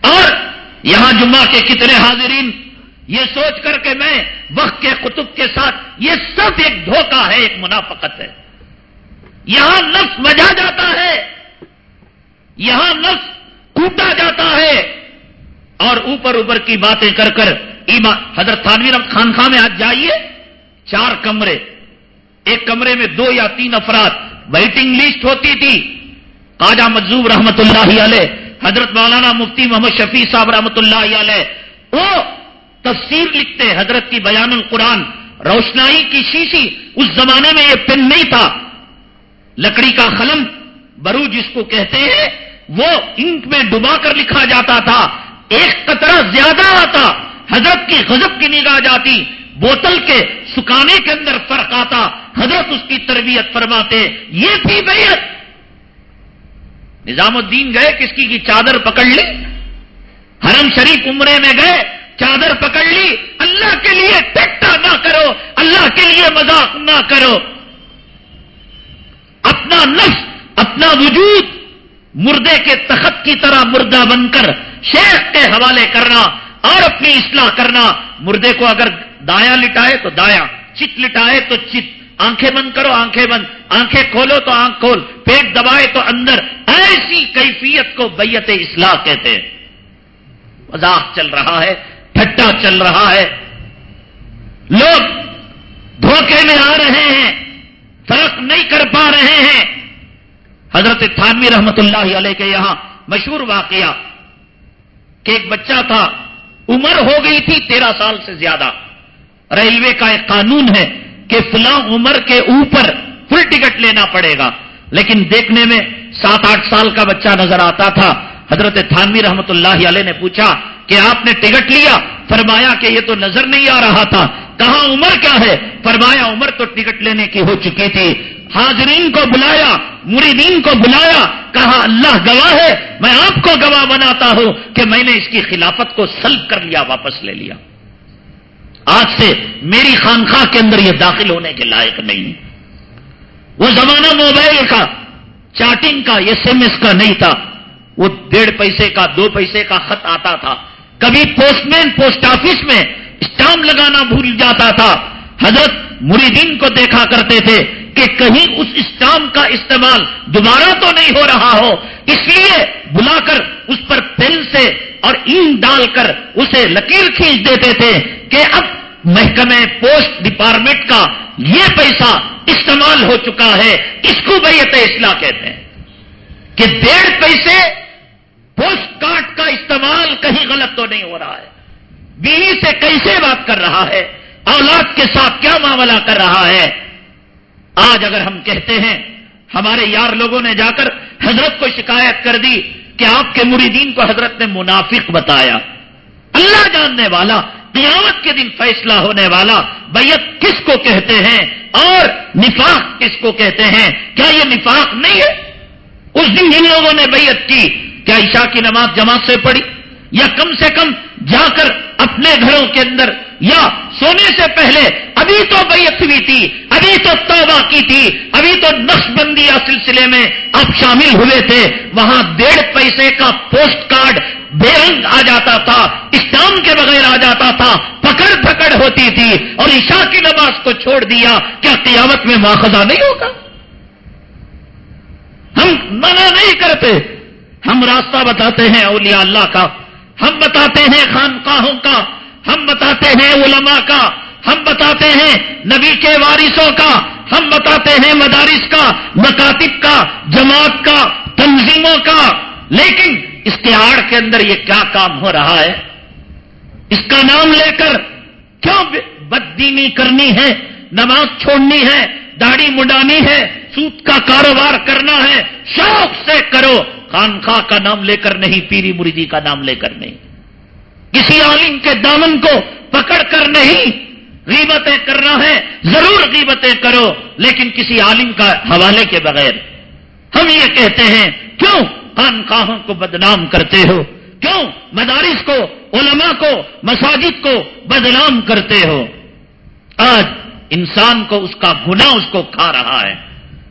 اور یہاں جمعہ کے کتنے حاضرین یہ سوچ کر کے میں وقت کے قطب کے ساتھ یہ سب ایک دھوکہ ہے، ایک منافقت ہے۔ یہاں نفس بجا جاتا ہے۔ یہاں نفس کوٹا جاتا ہے۔ اور اوپر اوپر کی باتیں کر کر حضرت تھانوی رحمت خان خان میں آج جائیے۔ چار کمرے۔ ایک کمرے میں دو یا تین افراد۔ ویٹنگ لسٹ ہوتی تھی۔ قاجہ مجزوب رحمت اللہ علیہ، حضرت مولانا مفتی محمد شفیع صاحب رحمۃ اللہ علیہ۔ وہ تفسیر لکھتے حضرت کی بیان القرآن۔ روشنائی کی شیشی، اس زمانے میں یہ پن نہیں تھا۔ لکڑی کا قلم برو جس کو کہتے ہیں، وہ انک میں ڈبا کر لکھا جاتا تھا۔ ایک قطرہ زیادہ آتا، حضرت کی غضب کی نگاہ جاتی۔ بوتل کے سکانے کے اندر فرق آتا۔ حضرت اس کی تربیت فرماتے، یہ تھی بیعت۔ نظام الدین گئے، کس کی کی چادر پکڑ لی؟ حرم شریف عمرے میں گئے۔ چادر پکڑ لی، اللہ کے لیے ٹیکٹا نہ کرو، اللہ کے لیے مذاق نہ کرو۔ اپنا نفس، اپنا وجود مردے کے تخت کی طرح مردہ بن کر شیخ کے حوالے کرنا اور اپنی اصلاح کرنا۔ مردے کو اگر دایا لٹائے تو دایا چت لٹائے تو چت۔ آنکھیں بند کرو، آنکھیں بند۔ آنکھیں کھولو تو آنکھ کھول۔ پیٹ دبائے تو اندر۔ ایسی کیفیت کو بیت اصلاح کہتے ہیں۔ مزاق چل رہا ہے۔ ٹھٹا چل رہا ہے۔ لوگ دھوکے میں آ رہے ہیں، فرق نہیں کر پا رہے ہیں۔ حضرت تھانوی رحمت اللہ علیہ کے یہاں مشہور واقعہ کہ ایک بچہ تھا، عمر ہو گئی تھی تیرہ سال سے زیادہ۔ ریلوے کا ایک قانون ہے کہ فلاں عمر کے اوپر فل ٹکٹ لینا پڑے گا۔ لیکن دیکھنے میں سات آٹھ سال کا بچہ نظر آتا تھا۔ حضرت تھانوی رحمت اللہ علیہ نے پوچھا کہ آپ نے ٹکٹ لیا، فرمایا کہ یہ تو نظر نہیں آ رہا تھا۔ کہاں عمر کیا ہے؟ فرمایا عمر تو ٹکٹ لینے کی ہو چکی تھی۔ حاضرین کو بلایا، مریدین کو بلایا، کہا، اللہ گواہ ہے، میں آپ کو گواہ بناتا ہوں کہ میں نے اس کی خلافت کو سلب کر لیا، واپس لے لیا۔ آج سے میری خانخواہ کے اندر یہ داخل ہونے کے لائق نہیں۔ وہ زمانہ موبائل کا، چاٹنگ کا ایس ایم ایس کا نہیں تھا۔ وہ ڈیڑھ پیسے کا، دو پیسے کا خط آتا تھا۔ کبھی پوسٹ مین پوسٹ آفس میں اسٹامپ لگانا بھول جاتا تھا۔ حضرت مریدین کو دیکھا کرتے تھے کہ کہیں اس اسٹامپ کا استعمال دوبارہ تو نہیں ہو رہا ہو۔ اس لیے بلا کر اس پر پین سے اور این ڈال کر اسے لکیر کھینچ دیتے تھے کہ اب محکمہ پوسٹ ڈپارٹمنٹ کا یہ پیسہ استعمال ہو چکا ہے۔ اس کو بیت اصلاح کہتے ہیں کہ ڈیڑھ پیسے پوسٹ کارڈ کا استعمال کہیں غلط تو نہیں ہو رہا ہے۔ بیوی سے کیسے بات کر رہا ہے؟ اولاد کے ساتھ کیا معاملہ کر رہا ہے؟ آج اگر ہم کہتے ہیں، ہمارے یار لوگوں نے جا کر حضرت کو شکایت کر دی کہ آپ کے مریدین کو حضرت نے منافق بتایا۔ اللہ جاننے والا، قیامت کے دن فیصلہ ہونے والا بیت کس کو کہتے ہیں؟ اور نفاق کس کو کہتے ہیں؟ کیا یہ نفاق نہیں ہے؟ اس دن جن لوگوں نے بیعت کی۔ کیا عشاء کی نماز جماعت سے پڑھی یا کم سے کم جا کر اپنے گھروں کے اندر یا سونے سے پہلے ابھی تو بیعت ہوئی تھی، ابھی تو توبہ کی تھی، ابھی تو نقش بندی سلسلے میں آپ شامل ہوئے تھے، وہاں ڈیڑھ پیسے کا پوسٹ کارڈ بے رنگ آ جاتا تھا، اسلام کے بغیر آ جاتا تھا، پکڑ پکڑ ہوتی تھی اور عشاء کی نماز کو چھوڑ دیا، کیا قیامت میں ماخذہ نہیں ہوگا؟ ہم منع نہیں کرتے ہم راستہ بتاتے ہیں اولیاء اللہ کا، ہم بتاتے ہیں خانقاہوں کا، ہم بتاتے ہیں علماء کا، ہم بتاتے ہیں نبی کے وارثوں کا، ہم بتاتے ہیں مدارس کا، مکاتب کا، جماعت کا، تنظیموں کا۔ لیکن اس کے آڑ کے اندر یہ کیا کام ہو رہا ہے؟ اس کا نام لے کر کیوں بددینی کرنی ہے؟ نماز چھوڑنی ہے؟ داڑھی مڈانی ہے؟ سوت کا کاروبار کرنا ہے؟ شوق سے کرو۔ خانخواہ کا نام لے کر نہیں، پیری مریدی کا نام لے کر نہیں۔ کسی عالم کے دامن کو پکڑ کر نہیں، غیبتیں کرنا ہے، ضرور غیبتیں کرو، لیکن کسی عالم کا حوالے کے بغیر۔ ہم یہ کہتے ہیں، کیوں خانخواہوں کو بدنام کرتے ہو؟ کیوں مدارس کو، علماء کو، مساجد کو بدنام کرتے ہو؟ آج انسان کو اس کا گناہ اس کو کھا رہا ہے،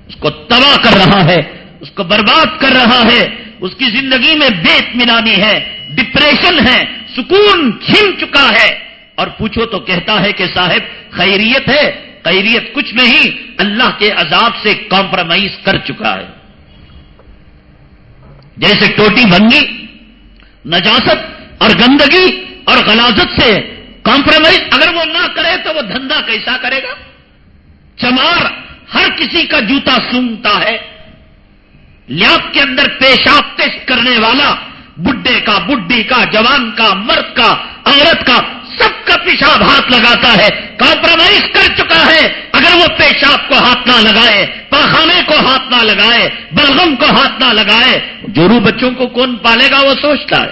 اس کو تباہ کر رہا ہے اس کو برباد کر رہا ہے، اس کی زندگی میں بے اطمینانی ہے ڈپریشن ہے، سکون چھن چکا ہے۔ اور پوچھو تو کہتا ہے کہ صاحب، خیریت ہے؟ خیریت کچھ نہیں، اللہ کے عذاب سے کمپرومائز کر چکا ہے۔ جیسے ٹوٹی بنگی نجاست اور گندگی اور غلازت سے کمپرومائز اگر وہ نہ کرے تو وہ دھندا کیسا کرے گا؟ چمار ہر کسی کا جوتا سونگتا ہے۔ لیاب کے اندر پیشاب ٹیسٹ کرنے والا، بڈھے کا، بڈھی کا، جوان کا، مرد کا، عورت کا، سب کا پیشاب ہاتھ لگاتا ہے کمپرومائز کر چکا ہے، اگر وہ پیشاب کو ہاتھ نہ لگائے، پاخانے کو ہاتھ نہ لگائے، بلغم کو ہاتھ نہ لگائے جورو بچوں کو کون پالے گا؟ وہ سوچتا ہے۔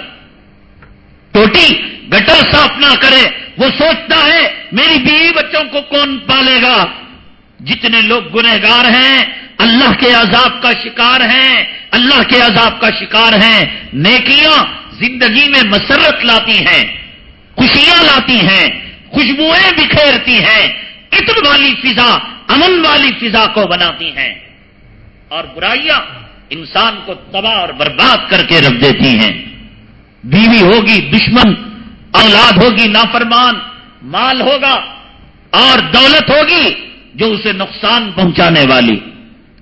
ٹوٹی گٹر صاف نہ کرے، وہ سوچتا ہے، میری بیوی بچوں کو کون پالے گا؟ جتنے لوگ گنہگار ہیں اللہ کے عذاب کا شکار ہیں، اللہ کے عذاب کا شکار ہیں۔ نیکیاں زندگی میں مسرت لاتی ہیں، خوشیاں لاتی ہیں، خوشبوئیں بکھیرتی ہیں، عطر والی فضا، امن والی فضا کو بناتی ہیں۔ اور برائیاں انسان کو تباہ اور برباد کر کے رکھ دیتی ہیں۔ بیوی ہوگی دشمن، اولاد ہوگی نافرمان، مال ہوگا اور دولت ہوگی جو اسے نقصان پہنچانے والی۔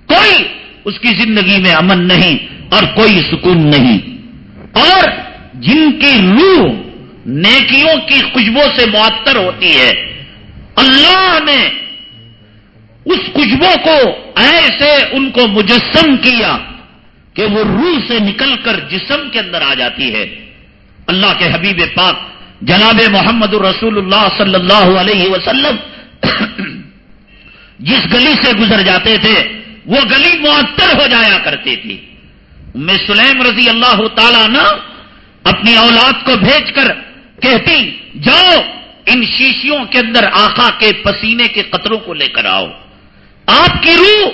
کوئی اس کی زندگی میں امن نہیں اور کوئی سکون نہیں۔ اور جن کی روح نیکیوں کی خوشبو سے معطر ہوتی ہے، اللہ نے اس خوشبو کو ایسے ان کو مجسم کیا کہ وہ روح سے نکل کر جسم کے اندر آ جاتی ہے۔ اللہ کے حبیب پاک جناب محمد الرسول اللہ صلی اللہ علیہ وسلم جس گلی سے گزر جاتے تھے وہ گلی معطر ہو جایا کرتی تھی میں سلیم رضی اللہ تعالی نہ اپنی اولاد کو بھیج کر کہتی جاؤ ان شیشیوں کے اندر آخا کے پسینے کے قطروں کو لے کر آؤ۔ آپ کی روح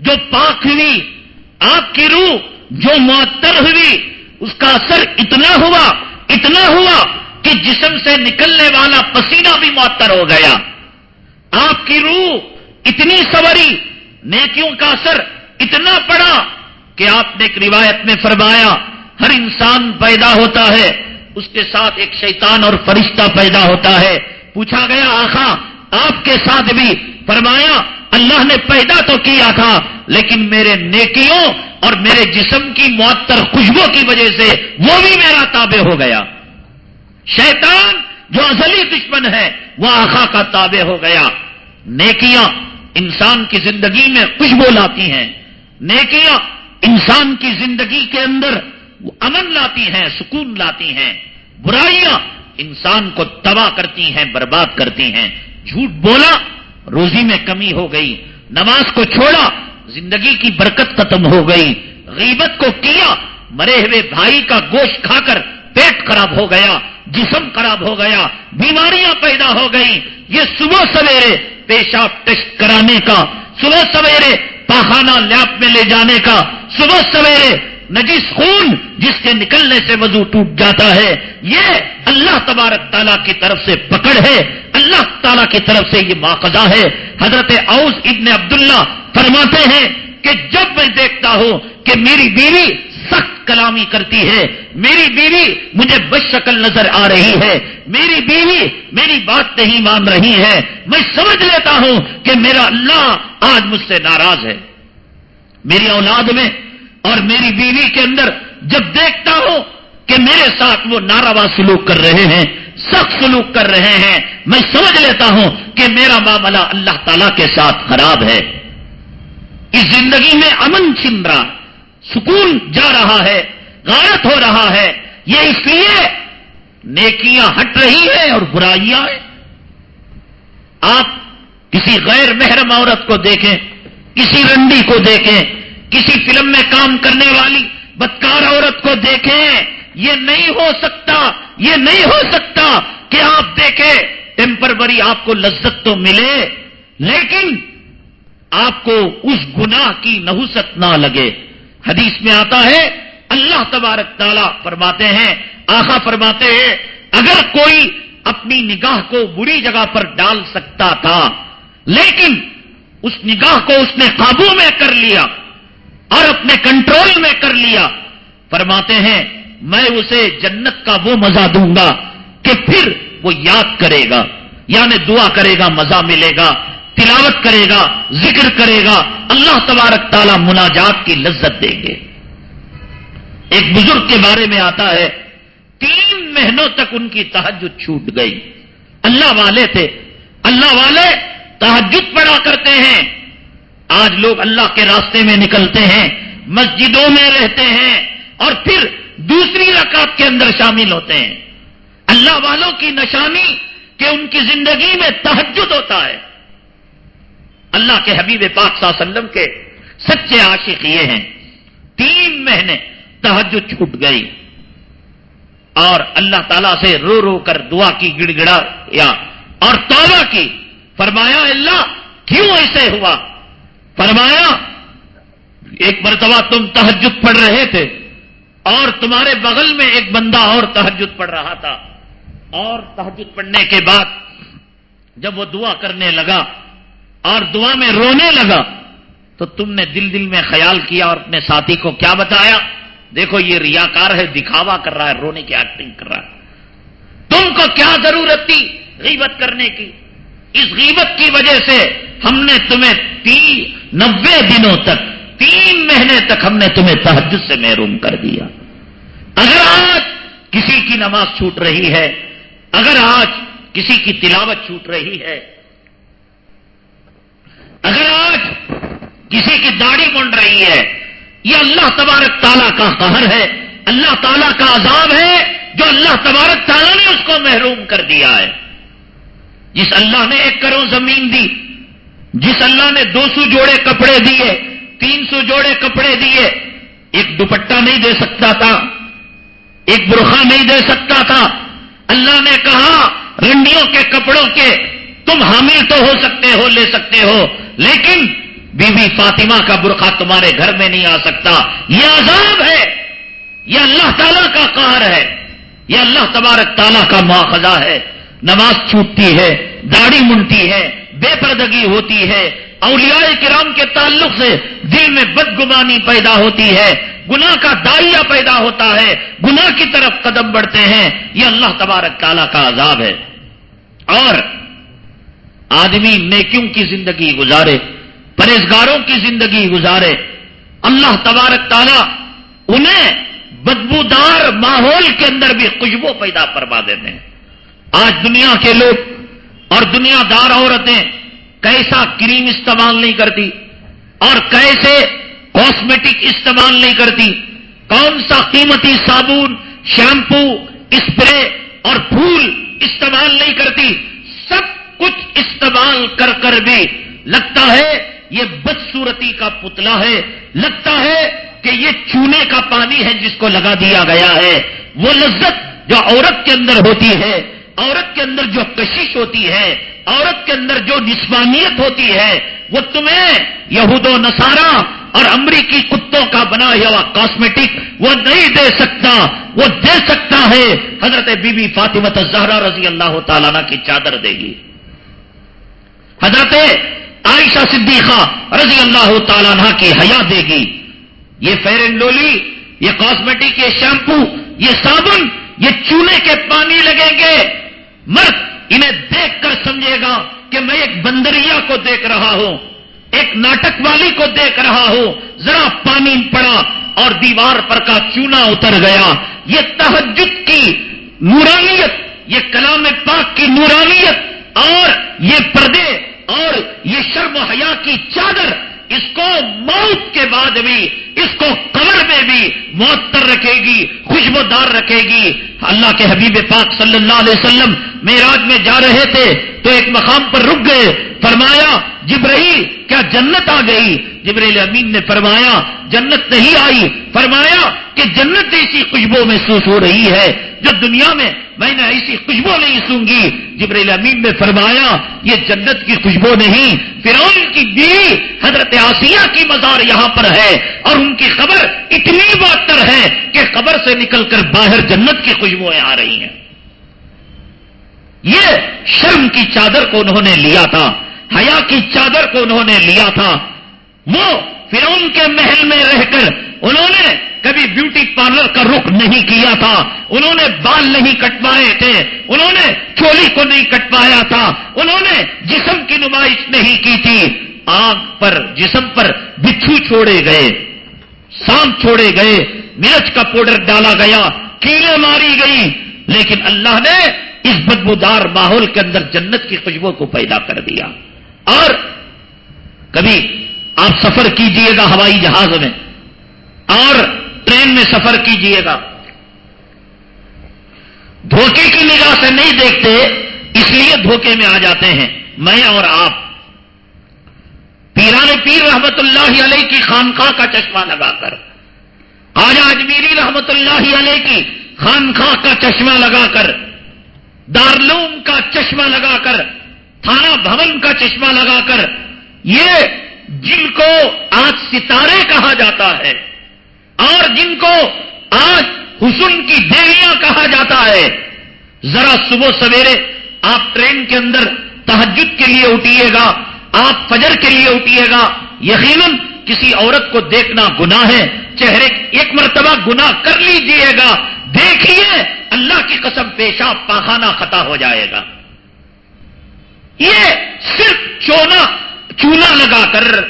جو پاک ہوئی، آپ کی روح جو معطر ہوئی، اس کا اثر اتنا ہوا اتنا ہوا کہ جسم سے نکلنے والا پسینہ بھی معطر ہو گیا۔ آپ کی روح اتنی سوری نیکیوں کا اثر اتنا پڑا کہ آپ نے ایک روایت میں فرمایا، ہر انسان پیدا ہوتا ہے، اس کے ساتھ ایک شیطان اور فرشتہ پیدا ہوتا ہے۔ پوچھا گیا، آخا، آپ کے ساتھ بھی؟ فرمایا، اللہ نے پیدا تو کیا تھا، لیکن میرے نیکیوں اور میرے جسم کی معطر خوشبو کی وجہ سے وہ بھی میرا تابع ہو گیا۔ شیطان جو ازلی دشمن ہے، وہ آخا کا تابع ہو گیا۔ نیکیاں انسان کی زندگی میں خوشبو لاتی ہیں، نیکیاں انسان کی زندگی کے اندر امن لاتی ہیں، سکون لاتی ہیں۔ برائیاں انسان کو تباہ کرتی ہیں، برباد کرتی ہیں۔ جھوٹ بولا روزی میں کمی ہو گئی، نماز کو چھوڑا زندگی کی برکت ختم ہو گئی، غیبت کو کیا مرے ہوئے بھائی کا گوشت کھا کر پیٹ خراب ہو گیا۔ جسم خراب ہو گیا، بیماریاں پیدا ہو گئی یہ صبح سویرے پیشاب ٹیسٹ کرانے کا، صبح سویرے پاخانہ لیاب میں لے جانے کا، صبح سویرے نجیس خون جس کے نکلنے سے وضو ٹوٹ جاتا ہے۔ یہ اللہ تبارک تعالیٰ کی طرف سے پکڑ ہے۔ اللہ تعالیٰ کی طرف سے یہ ماخذہ ہے۔ حضرت اوس ابن عبداللہ فرماتے ہیں کہ جب میں دیکھتا ہوں کہ میری بیوی سخت کلامی کرتی ہے۔ میری بیوی مجھے بد شکل نظر آ رہی ہے۔ میری بیوی میری بات نہیں مان رہی ہے۔ میں سمجھ لیتا ہوں کہ میرا اللہ آج مجھ سے ناراض ہے۔ میری اولاد میں اور میری بیوی کے اندر جب دیکھتا ہوں کہ میرے ساتھ وہ ناروا سلوک کر رہے ہیں، سخت سلوک کر رہے ہیں، میں سمجھ لیتا ہوں کہ میرا معاملہ اللہ تعالی کے ساتھ خراب ہے۔ اس زندگی میں امن چھن رہا۔ سکون جا رہا ہے، غارت ہو رہا ہے۔ یہ اس لیے نیکیاں ہٹ رہی ہیں اور برائیاں ہیں۔ آپ کسی غیر محرم عورت کو دیکھیں، کسی رنڈی کو دیکھیں، کسی فلم میں کام کرنے والی بدکار عورت کو دیکھیں۔ یہ نہیں ہو سکتا، یہ نہیں ہو سکتا کہ آپ دیکھیں ٹیمپروری آپ کو لذت تو ملے، لیکن آپ کو اس گناہ کی نحوست نہ لگے۔ حدیث میں آتا ہے، اللہ تبارک تعالیٰ فرماتے ہیں آخا فرماتے ہیں، اگر کوئی اپنی نگاہ کو بری جگہ پر ڈال سکتا تھا، لیکن اس نگاہ کو اس نے قابو میں کر لیا اور اپنے کنٹرول میں کر لیا، فرماتے ہیں، میں اسے جنت کا وہ مزہ دوں گا کہ پھر وہ یاد کرے گا یعنی دعا کرے گا، مزہ ملے گا۔ تلاوت کرے گا، ذکر کرے گا، اللہ تبارک تعالیٰ مناجات کی لذت دیں گے۔ ایک بزرگ کے بارے میں آتا ہے، تین مہینوں تک ان کی تحجد چھوٹ گئی۔ اللہ والے تھے۔ اللہ والے تحجد پڑا کرتے ہیں۔ آج لوگ اللہ کے راستے میں نکلتے ہیں، مسجدوں میں رہتے ہیں اور پھر دوسری رکعت کے اندر شامل ہوتے ہیں۔ اللہ والوں کی نشانی کہ ان کی زندگی میں تحجد ہوتا ہے۔ اللہ کے حبیب پاک صلی اللہ علیہ وسلم کے سچے عاشق یہ ہیں۔ تین مہینے تحجد چھوٹ گئی۔ اور اللہ تعالی سے رو رو کر دعا کی گڑ گڑا یا، اور توبہ کی۔ فرمایا، اللہ، کیوں ایسے ہوا؟ فرمایا، ایک مرتبہ تم تحجد پڑھ رہے تھے، اور تمہارے بغل میں ایک بندہ اور تحجد پڑھ رہا تھا۔ اور تحجد پڑھنے کے بعد جب وہ دعا کرنے لگا اور دعا میں رونے لگا تو تم نے دل دل میں خیال کیا اور اپنے ساتھی کو کیا بتایا؟ دیکھو یہ ریاکار ہے، دکھاوا کر رہا ہے، رونے کی ایکٹنگ کر رہا ہے۔ تم کو کیا ضرورت تھی غیبت کرنے کی؟ اس غیبت کی وجہ سے ہم نے تمہیں تین نبے دنوں تک، تین مہینے تک ہم نے تمہیں تحجد سے محروم کر دیا۔ اگر آج کسی کی نماز چھوٹ رہی ہے، اگر آج کسی کی تلاوت چھوٹ رہی ہے اگر آج کسی کی داڑھی بن رہی ہے، یہ اللہ تبارک تعالیٰ کا قہر ہے، اللہ تعالیٰ کا عذاب ہے، جو اللہ تبارک تعالیٰ نے اس کو محروم کر دیا ہے۔ جس اللہ نے ایک کروڑ زمین دی، جس اللہ نے دو سو جوڑے کپڑے دیے، تین سو جوڑے کپڑے دیے، ایک دوپٹہ نہیں دے سکتا تھا، ایک برخا نہیں دے سکتا تھا۔ اللہ نے کہا، رنڈیوں کے کپڑوں کے تم حامل تو ہو سکتے ہو، لے سکتے ہو، لیکن بی بی فاطمہ کا برقع تمہارے گھر میں نہیں آ سکتا۔ یہ عذاب ہے، یہ اللہ تعالیٰ کا قہر ہے، یہ اللہ تبارک تعالیٰ کا مواخذہ ہے۔ نماز چھوٹتی ہے، داڑھی منتی ہے، بے پردگی ہوتی ہے۔ اولیاء کرام کے تعلق سے دل میں بدگمانی پیدا ہوتی ہے، گناہ کا دائیا پیدا ہوتا ہے۔ گناہ کی طرف قدم بڑھتے ہیں۔ یہ اللہ تبارک تعالیٰ کا عذاب ہے۔ اور آدمی نیکیوں کی زندگی گزارے پرہزگاروں کی زندگی گزارے، اللہ تبارک تعالیٰ انہیں بدبودار ماحول کے اندر بھی خوشبو پیدا کروا دیتے ہیں۔ آج دنیا کے لوگ اور دنیا دار عورتیں کیسا کریم استعمال نہیں کرتی اور کیسے کاسمیٹک استعمال نہیں کرتی، کون سا قیمتی صابن، شیمپو، اسپرے اور پھول استعمال نہیں کرتی، سب کچھ استعمال کر کر بھی لگتا ہے یہ بدسورتی کا پتلا ہے، لگتا ہے کہ یہ چونے کا پانی ہے جس کو لگا دیا گیا ہے۔ وہ لذت جو عورت کے اندر ہوتی ہے، عورت کے اندر جو کشش ہوتی ہے، عورت کے اندر جو جسمانیت ہوتی ہے، وہ تمہیں یہود و نصارہ اور امریکی کتوں کا بنا ہوا کاسمیٹک وہ نہیں دے سکتا، وہ دے سکتا ہے۔ حضرت بی بی فاطمت زہرا رضی اللہ تعالیٰ کی چادر دے گی۔ حضرت عائشہ صدیقہ رضی اللہ تعالیٰ کی حیا دے گی۔ یہ فیئر اینڈ لولی، یہ کاسمیٹک، یہ شیمپو، یہ صابن، یہ چونے کے پانی لگیں گے۔ مرد انہیں دیکھ کر سمجھے گا کہ میں ایک بندریا کو دیکھ رہا ہوں، ایک ناٹک والی کو دیکھ رہا ہوں۔ ذرا پانی پڑا اور دیوار پر کا چونا اتر گیا۔ یہ تحجد کی نورانیت، یہ کلام پاک کی نورانیت اور یہ پردے اور یہ شرم و حیا کی چادر اس کو موت کے بعد بھی، اس کو قبر میں بھی معطر رکھے گی خوشبودار رکھے گی۔ اللہ کے حبیب پاک صلی اللہ علیہ وسلم میراج میں جا رہے تھے تو ایک مقام پر رک گئے۔ فرمایا، جبرائیل، کیا جنت آ گئی؟ جبریل امین نے فرمایا، جنت نہیں آئی۔ فرمایا کہ جنت ایسی خوشبو محسوس ہو رہی ہے جو دنیا میں میں نے ایسی خوشبو نہیں سونگی جبریل امین نے فرمایا، یہ جنت کی خوشبو نہیں۔ فرعون کی بیوی حضرت آسیہ کی مزار یہاں پر ہے اور ان کی خبر اتنی بہتر ہے کہ خبر سے نکل کر باہر جنت کی خوشبوئیں آ رہی ہیں۔ یہ شرم کی چادر کو انہوں نے لیا تھا، حیا کی چادر کو انہوں نے لیا تھا۔ وہ فرون کے محل میں رہ کر انہوں نے کبھی بیوٹی پارلر کا رخ نہیں کیا تھا، انہوں نے بال نہیں کٹوائے تھے، انہوں نے چولی کو نہیں کٹوایا تھا، انہوں نے جسم کی نمائش نہیں کی تھی۔ آگ پر، جسم پر بچھو چھوڑے گئے، سانپ چھوڑے گئے، مرچ کا پاؤڈر ڈالا گیا کیڑے ماری گئی۔ لیکن اللہ نے اس بدبودار ماحول کے اندر جنت کی خوشبو کو پیدا کر دیا۔ اور کبھی آپ سفر کیجیے گا ہوائی جہاز میں اور ٹرین میں سفر کیجیے گا۔ دھوکے کی نگاہ سے نہیں دیکھتے، اس لیے دھوکے میں آ جاتے ہیں۔ میں اور آپ۔ پیران پیر رحمت اللہ علیہ کی خانخواہ کا چشمہ لگا کر۔ آج اجمیری رحمت اللہ علیہ کی خانخواہ کا چشمہ لگا کر۔ دارلوم کا چشمہ لگا کر۔ تھانہ بھون کا چشمہ لگا کر۔ یہ جن کو آج ستارے کہا جاتا ہے اور جن کو آج حسن کی دیویاں کہا جاتا ہے۔ ذرا صبح سویرے آپ ٹرین کے اندر تحجد کے لیے اٹھیے گا، آپ فجر کے لیے اٹھیے گا۔ یقیناً کسی عورت کو دیکھنا گناہ ہے، چہرے ایک مرتبہ گناہ کر لیجیے گا۔ دیکھیے، اللہ کی قسم پیشاب پاخانہ خطا ہو جائے گا۔ یہ صرف چونا چونا لگا کر،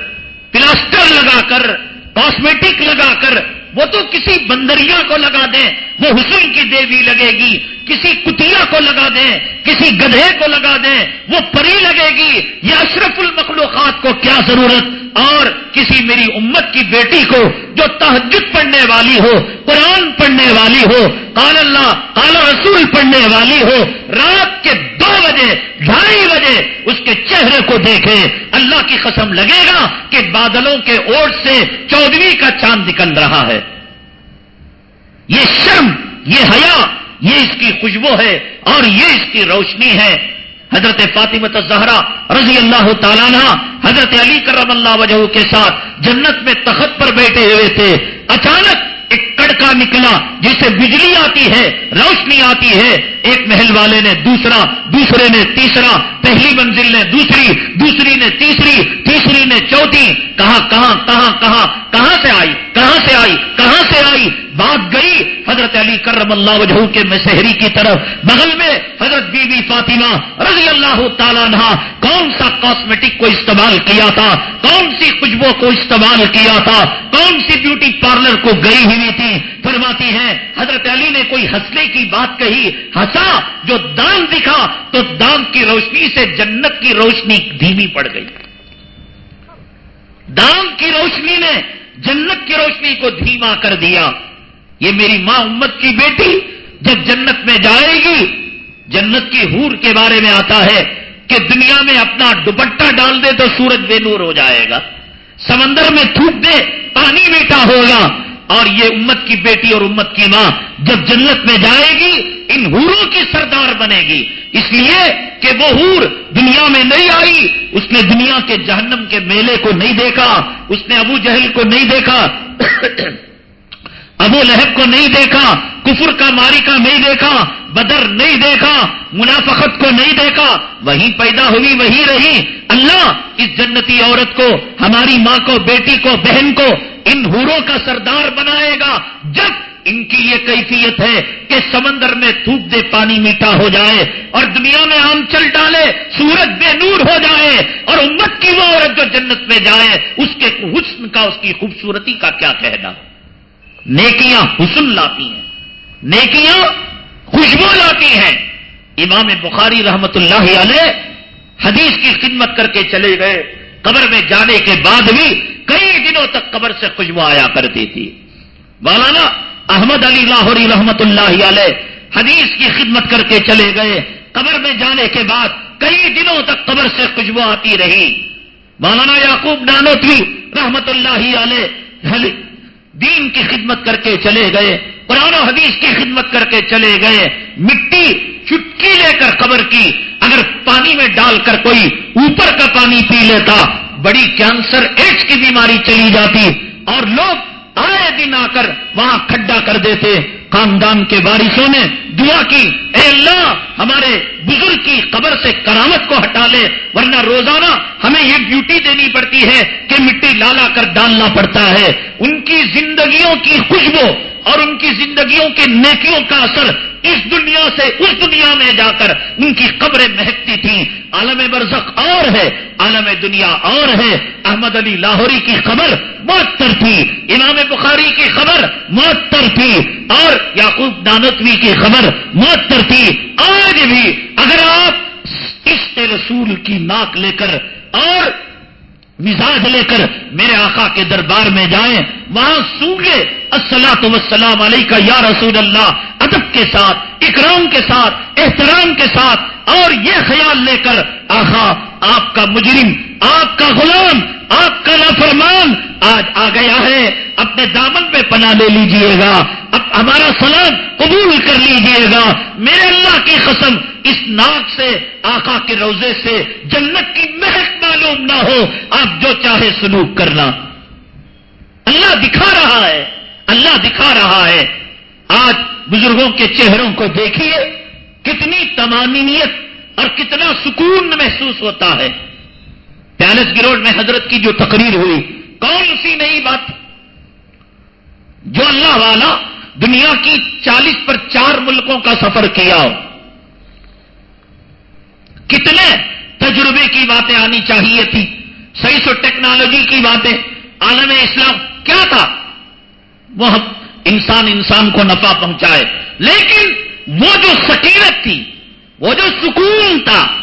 پلاسٹر لگا کر، کاسمیٹک لگا کر، وہ تو کسی بندریا کو لگا دیں، وہ حسن کی دیوی لگے گی، کسی کتیا کو لگا دیں، کسی گدھے کو لگا دیں، وہ پری لگے گی یا اشرف المخلوقات کو کیا ضرورت؟ اور کسی میری امت کی بیٹی کو جو تحجد پڑھنے والی ہو، قرآن پڑھنے والی ہو، قال اللہ، قال رسول پڑھنے والی ہو، رات کے دو بجے، ڈھائی بجے اس کے چہرے کو دیکھے، اللہ کی قسم لگے گا کہ بادلوں کے اوٹ سے چودویں کا چاند نکل رہا ہے۔ یہ شرم، یہ حیا، یہ اس کی خوشبو ہے اور یہ اس کی روشنی ہے۔ حضرت فاطمہ زہرا رضی اللہ تعالیٰ حضرت علی کرم اللہ وجہ کے ساتھ جنت میں تخت پر بیٹھے ہوئے تھے۔ اچانک ایک کڑکا نکلا جسے بجلی آتی ہے، روشنی آتی ہے۔ ایک محل والے نے دوسرا، دوسرے نے تیسرا، پہلی منزل نے دوسری دوسری نے تیسری تیسری نے چوتھی، کہاں کہاں کہاں کہاں کہاں سے آئی؟ کہاں سے آئی؟ کہاں سے آئی؟ بات گئی۔ حضرت علی کرم اللہ وجہ کے مسحری کی طرف بغل میں حضرت بی بی فاطمہ رضی اللہ تعالیٰ نے کون سا کاسمیٹک کو استعمال کیا تھا؟ کون سی خوشبو کو استعمال کیا تھا؟ کون سی بیوٹی پارلر کو گئی ہوئی تھی؟ فرماتی ہیں، حضرت علی نے کوئی ہنسنے کی بات کہی؟ ہنسا، جو دان دکھا تو دان کی روشنی سے جنت کی روشنی دھیمی پڑ گئی۔ دان کی روشنی نے جنت کی روشنی کو دھیما کر دیا۔ یہ میری ماں امت کی بیٹی جب جنت میں جائے گی، جنت کی ہور کے بارے میں آتا ہے کہ دنیا میں اپنا دوپٹہ ڈال دے تو سورج بے نور ہو جائے گا۔ سمندر میں تھوک دے، پانی میٹھا ہوگا۔ اور یہ امت کی بیٹی اور امت کی ماں جب جنت میں جائے گی، ان ہوروں کی سردار بنے گی۔ اس لیے کہ وہ ہور دنیا میں نہیں آئی، اس نے دنیا کے جہنم کے میلے کو نہیں دیکھا، اس نے ابو جہل کو نہیں دیکھا۔ ابو لہب کو نہیں دیکھا، کفر کا ماری کا نہیں دیکھا، بدر نہیں دیکھا، منافقت کو نہیں دیکھا وہی پیدا ہوئی وہی رہی۔ اللہ اس جنتی عورت کو، ہماری ماں کو، بیٹی کو، بہن کو ان ہوروں کا سردار بنائے گا جب ان کی یہ کیفیت ہے کہ سمندر میں تھوک دے، پانی میٹھا ہو جائے اور دنیا میں آم چل ڈالے، سورج بے نور ہو جائے اور امت کی وہ عورت جو جنت میں جائے، اس کے حسن کا، اس کی خوبصورتی کا کیا کہنا؟ نیکیاں حسن لاتی ہیں۔ نیکیاں خوشبو لاتی ہیں۔ امام بخاری رحمت اللہ علیہ حدیث کی خدمت کر کے چلے گئے۔ قبر میں جانے کے بعد بھی کئی دنوں تک قبر سے خوشبو آیا کرتی تھی۔ مولانا احمد علی لاہوری رحمت اللہ علیہ حدیث کی خدمت کر کے چلے گئے۔ قبر میں جانے کے بعد کئی دنوں تک قبر سے خوشبو آتی رہی۔ مولانا یعقوب نانوتوی رحمت اللہ علیہ دین کی خدمت کر کے چلے گئے، قرآن و حدیث کی خدمت کر کے چلے گئے، مٹی چٹکی لے کر قبر کی، اگر پانی میں ڈال کر کوئی اوپر کا پانی پی لیتا، بڑی کینسر ایڈس کی بیماری چلی جاتی، اور لوگ آئے دن آ کر وہاں کھڈا کر دیتے خاندان کے بارشوں نے دعا کی، اے اللہ، ہمارے بزرگ کی قبر سے کرامت کو ہٹا لے، ورنہ روزانہ ہمیں یہ ڈیوٹی دینی پڑتی ہے کہ مٹی لالا کر ڈالنا پڑتا ہے۔ ان کی زندگیوں کی خوشبو اور ان کی زندگیوں کے نیکیوں کا اثر اس دنیا سے اس دنیا میں جا کر ان کی قبریں مہکتی تھیں۔ عالم برزخ اور ہے، عالم دنیا اور ہے۔ احمد علی لاہوری کی خبر معطر تھی، امام بخاری کی خبر معطر تھی، اور یعقوب دانتوی کی خبر معطر تھی۔ آج بھی اگر آپ اس رسول کی ناک لے کر اور مزاج لے کر میرے آقا کے دربار میں جائیں، وہاں سونگے السلام وسلام علیہ کا یا رسول اللہ، ادب کے ساتھ، اکرام کے ساتھ، احترام کے ساتھ، اور یہ خیال لے کر آخا آپ کا مجرم، آپ کا غلام آپ کا نافرمان آج آ گیا ہے، اپنے دامن پہ پناہ لے لیجیے گا۔ اب ہمارا سلام قبول کر لیجیے گا۔ میرے اللہ کی قسم، اس ناک سے، آقا کے روزے سے جنت کی مہک معلوم نہ ہو۔ آپ جو چاہے سلوک کرنا۔ اللہ دکھا رہا ہے۔ اللہ دکھا رہا ہے۔ آج بزرگوں کے چہروں کو دیکھیے، کتنی تمانیت اور کتنا سکون محسوس ہوتا ہے۔ پیالس گروڈ میں حضرت کی جو تقریر ہوئی، کون سی نئی بات؟ جو اللہ والا دنیا کی چالیس پر چار ملکوں کا سفر کیا۔ ہو کتنے تجربے کی باتیں آنی چاہیے تھی، سائنس اور ٹیکنالوجی کی باتیں، عالم اسلام، کیا تھا؟ وہ انسان انسان کو نفع پہنچائے۔ لیکن وہ جو سکیرت تھی، وہ جو سکون تھا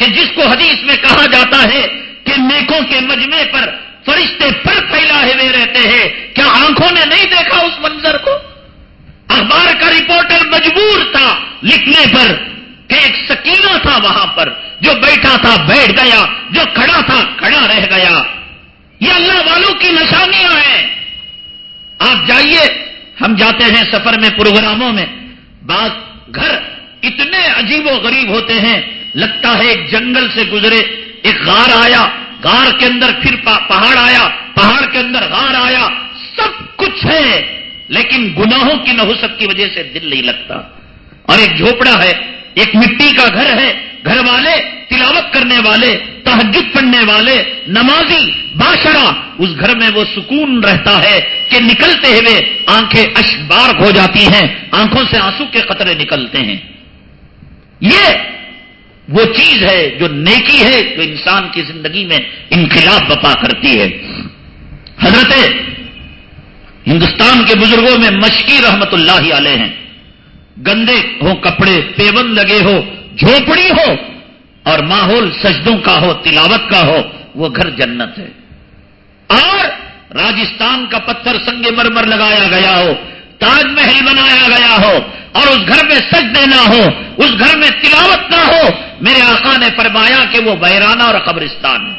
کہ جس کو حدیث میں کہا جاتا ہے کہ نیکوں کے مجمے پر فرشتے پر پھیلائے ہوئے رہتے ہیں، کیا آنکھوں نے نہیں دیکھا اس منظر کو؟ اخبار کا رپورٹر مجبور تھا لکھنے پر کہ ایک سکینہ تھا وہاں پر، جو بیٹھا تھا بیٹھ گیا، جو کھڑا تھا کھڑا رہ گیا۔ یہ اللہ والوں کی نشانیاں ہیں۔ آپ جائیے، ہم جاتے ہیں سفر میں پروگراموں میں۔ بعض گھر اتنے عجیب و غریب ہوتے ہیں لگتا ہے ایک جنگل سے گزرے، ایک غار آیا، غار کے اندر پھر پہاڑ آیا، پہاڑ کے اندر غار آیا، سب کچھ ہے، لیکن گناہوں کی نحوست کی وجہ سے دل نہیں لگتا۔ اور ایک جھوپڑا ہے، ایک مٹی کا گھر ہے، گھر والے، تلاوت کرنے والے تحجد پڑھنے والے، نمازی باشرا اس گھر میں وہ سکون رہتا ہے کہ نکلتے ہوئے آنکھیں اشبار ہو جاتی ہیں، آنکھوں سے آنسو کے قطرے نکلتے ہیں۔ یہ وہ چیز ہے جو نیکی ہے، جو انسان کی زندگی میں انقلاب بپا کرتی ہے۔ حضرت ہندوستان کے بزرگوں میں مشکی رحمت اللہ علیہ ہیں۔ گندے ہو کپڑے پیون لگے ہو جھوپڑی ہو، اور ماحول سجدوں کا ہو، تلاوت کا ہو، وہ گھر جنت ہے۔ اور راجستھان کا پتھر سنگ مرمر لگایا گیا ہو تاج محل بنایا گیا ہو اور اس گھر میں سج دینا ہو اس گھر میں تلاوت نہ ہو، میرے آقا نے فرمایا کہ وہ بیرانہ اور قبرستان ہے۔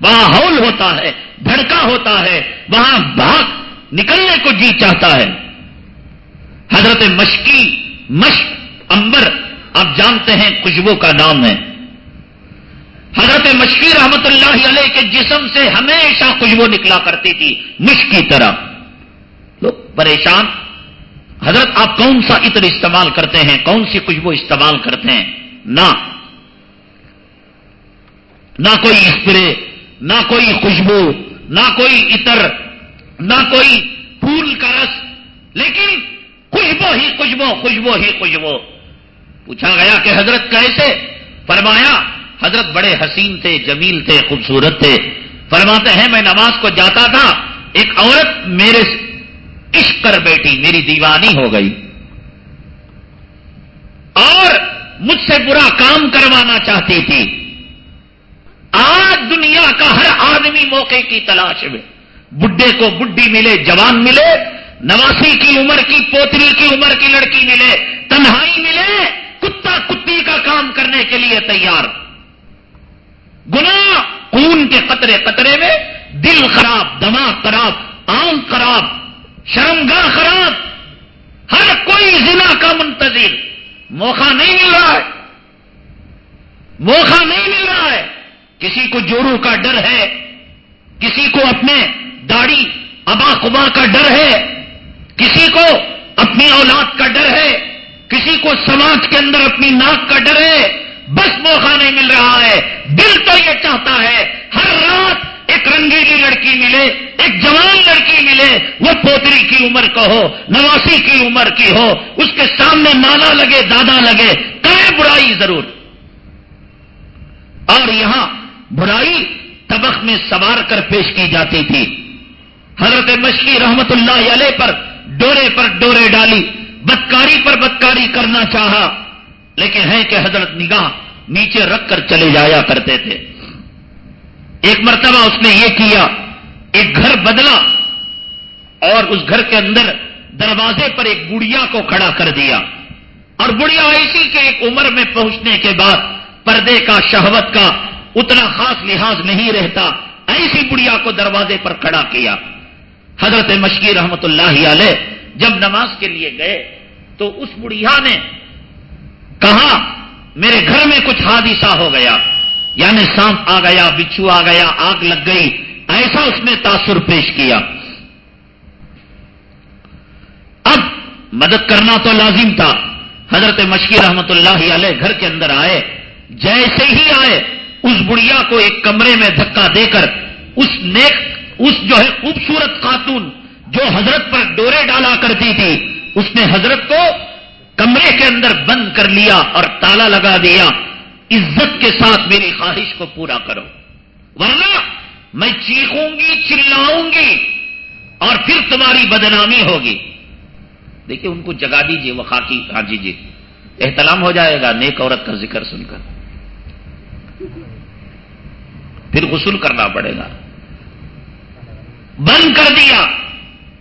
وہاں ہول ہوتا ہے دھڑکا ہوتا ہے، وہاں بھاگ نکلنے کو جی چاہتا ہے۔ حضرت مشکی مشق امبر، آپ جانتے ہیں خوشبو کا نام ہے۔ حضرت مشکی رحمت اللہ علیہ کے جسم سے ہمیشہ خوشبو نکلا کرتی تھی مشق کی طرح۔ لوگ پریشان۔ حضرت، آپ کون سا عطر استعمال کرتے ہیں؟ کون سی خوشبو استعمال کرتے ہیں؟ نہ۔ نہ کوئی اسپرے، نہ کوئی خوشبو، نہ کوئی عطر، نہ کوئی پھول کا رس۔ لیکن خوشبو ہی خوشبو خوشبو ہی خوشبو۔ پوچھا گیا کہ حضرت کیسے؟ فرمایا، حضرت بڑے حسین تھے، جمیل تھے، خوبصورت تھے۔ فرماتے ہیں، میں نماز کو جاتا تھا، ایک عورت میرے عشق کر بیٹھی میری دیوانی ہو گئی؟ اور مجھ سے برا کام کروانا چاہتی تھی۔ آج دنیا کا ہر آدمی موقع کی تلاش میں۔ بڈھے کو بڈھی ملے، جوان ملے۔ نواسی کی عمر کی، پوتری کی عمر کی لڑکی ملے۔ تنہائی ملے۔ کتا کتی کا کام کرنے کے لیے تیار۔ گنا خون کے قطرے قطرے میں۔ دل خراب، دماغ خراب، آنکھ خراب۔ شرمگاہ خراب، ہر کوئی ضلع کا منتظر۔ موقع نہیں مل رہا ہے۔ موقع نہیں مل رہا ہے۔ کسی کو جورو کا ڈر ہے۔ کسی کو اپنے داڑھی ابا قبا کا ڈر ہے۔ کسی کو اپنی اولاد کا ڈر ہے۔ کسی کو سماج کے اندر اپنی ناک کا ڈر ہے۔ بس موقع نہیں مل رہا ہے۔ دل تو یہ چاہتا ہے، ہر رات ایک رنگیلی لڑکی ملے، ایک جوان لڑکی ملے، وہ پوتری کی عمر کا ہو، نواسی کی عمر کی ہو، اس کے سامنے نانا لگے، دادا لگے کرے برائی ضرور۔ اور یہاں برائی طبق میں سوار کر پیش کی جاتی تھی۔ حضرت مشکی رحمت اللہ علیہ پر ڈورے پر ڈورے ڈالی، بدکاری پر بدکاری کرنا چاہا، لیکن ہے کہ حضرت نگاہ نیچے رکھ کر چلے جایا کرتے تھے۔ ایک مرتبہ اس نے یہ کیا، ایک گھر بدلا اور اس گھر کے اندر دروازے پر ایک گڑیا کو کھڑا کر دیا۔ اور بڑھیا ایسی کے ایک عمر میں پہنچنے کے بعد پردے کا، شہوت کا اتنا خاص لحاظ نہیں رہتا ایسی بڑھیا کو دروازے پر کھڑا کیا۔ حضرت مشکی رحمت اللہ علیہ جب نماز کے لیے گئے تو اس بڑھیا نے کہا، میرے گھر میں کچھ حادثہ ہو گیا۔ یعنی سانپ آ گیا، بچھو آ گیا، آگ لگ گئی، ایسا اس نے تاثر پیش کیا۔ اب مدد کرنا تو لازم تھا۔ حضرت مشکی رحمت اللہ علیہ گھر کے اندر آئے، جیسے ہی آئے، اس بڑھیا کو ایک کمرے میں دھکا دے کر اس نیک، اس جو ہے خوبصورت خاتون جو حضرت پر ڈورے ڈالا کرتی تھی، اس نے حضرت کو کمرے کے اندر بند کر لیا اور تالا لگا دیا۔ عزت کے ساتھ میری خواہش کو پورا کرو۔ ورنہ میں چیخوں گی، چلاؤں گی اور پھر تمہاری بدنامی ہوگی۔ دیکھیے، ان کو جگا دیجیے وہ خاکی ہاں جی جی۔ احتلام ہو جائے گا، نیک عورت کا ذکر سن کر۔ پھر غسل کرنا پڑے گا۔ بند کر دیا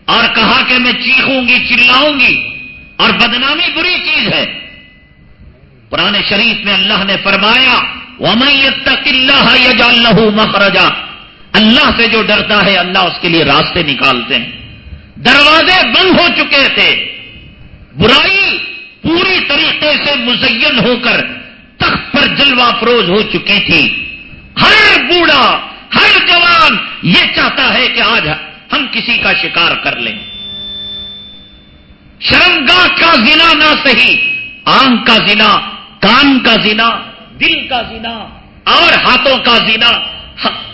اور کہا کہ میں چیخوں گی، چلاؤں گی اور بدنامی بری چیز ہے۔ پرانے شریف میں اللہ نے فرمایا تک اللہ اللہ مخرجا۔ اللہ سے جو ڈرتا ہے، اللہ اس کے لیے راستے نکالتے ہیں۔ دروازے بند ہو چکے تھے۔ برائی پوری طریقے سے مزین ہو کر تخت پر جلوہ فروز ہو چکی تھی ہر بوڑھا، ہر جوان یہ چاہتا ہے کہ آج ہم کسی کا شکار کر لیں۔ شرمگاہ کا زنا نہ صحیح، آنکھ کا زنا کان کا زنا دل کا زنا اور ہاتھوں کا زنا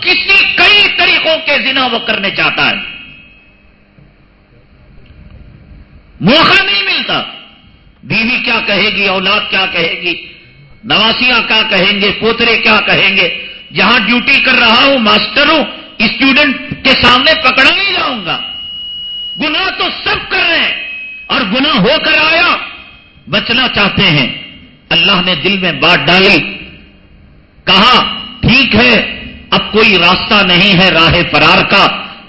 کسی کئی طریقوں کے زنا وہ کرنے چاہتا ہے۔ موقع نہیں ملتا۔ بیوی کیا کہے گی، اولاد کیا کہے گی، نواسیاں کیا کہیں گے، پوترے کیا کہیں گے۔ جہاں ڈیوٹی کر رہا ہوں ماسٹر ہوں اسٹوڈنٹ کے سامنے پکڑا نہیں جاؤں گا۔ گناہ تو سب کر رہے ہیں۔ اور گناہ ہو کر آیا، بچنا چاہتے ہیں۔ اللہ نے دل میں بات ڈالی، کہا، ٹھیک ہے، اب کوئی راستہ نہیں ہے راہ فرار کا،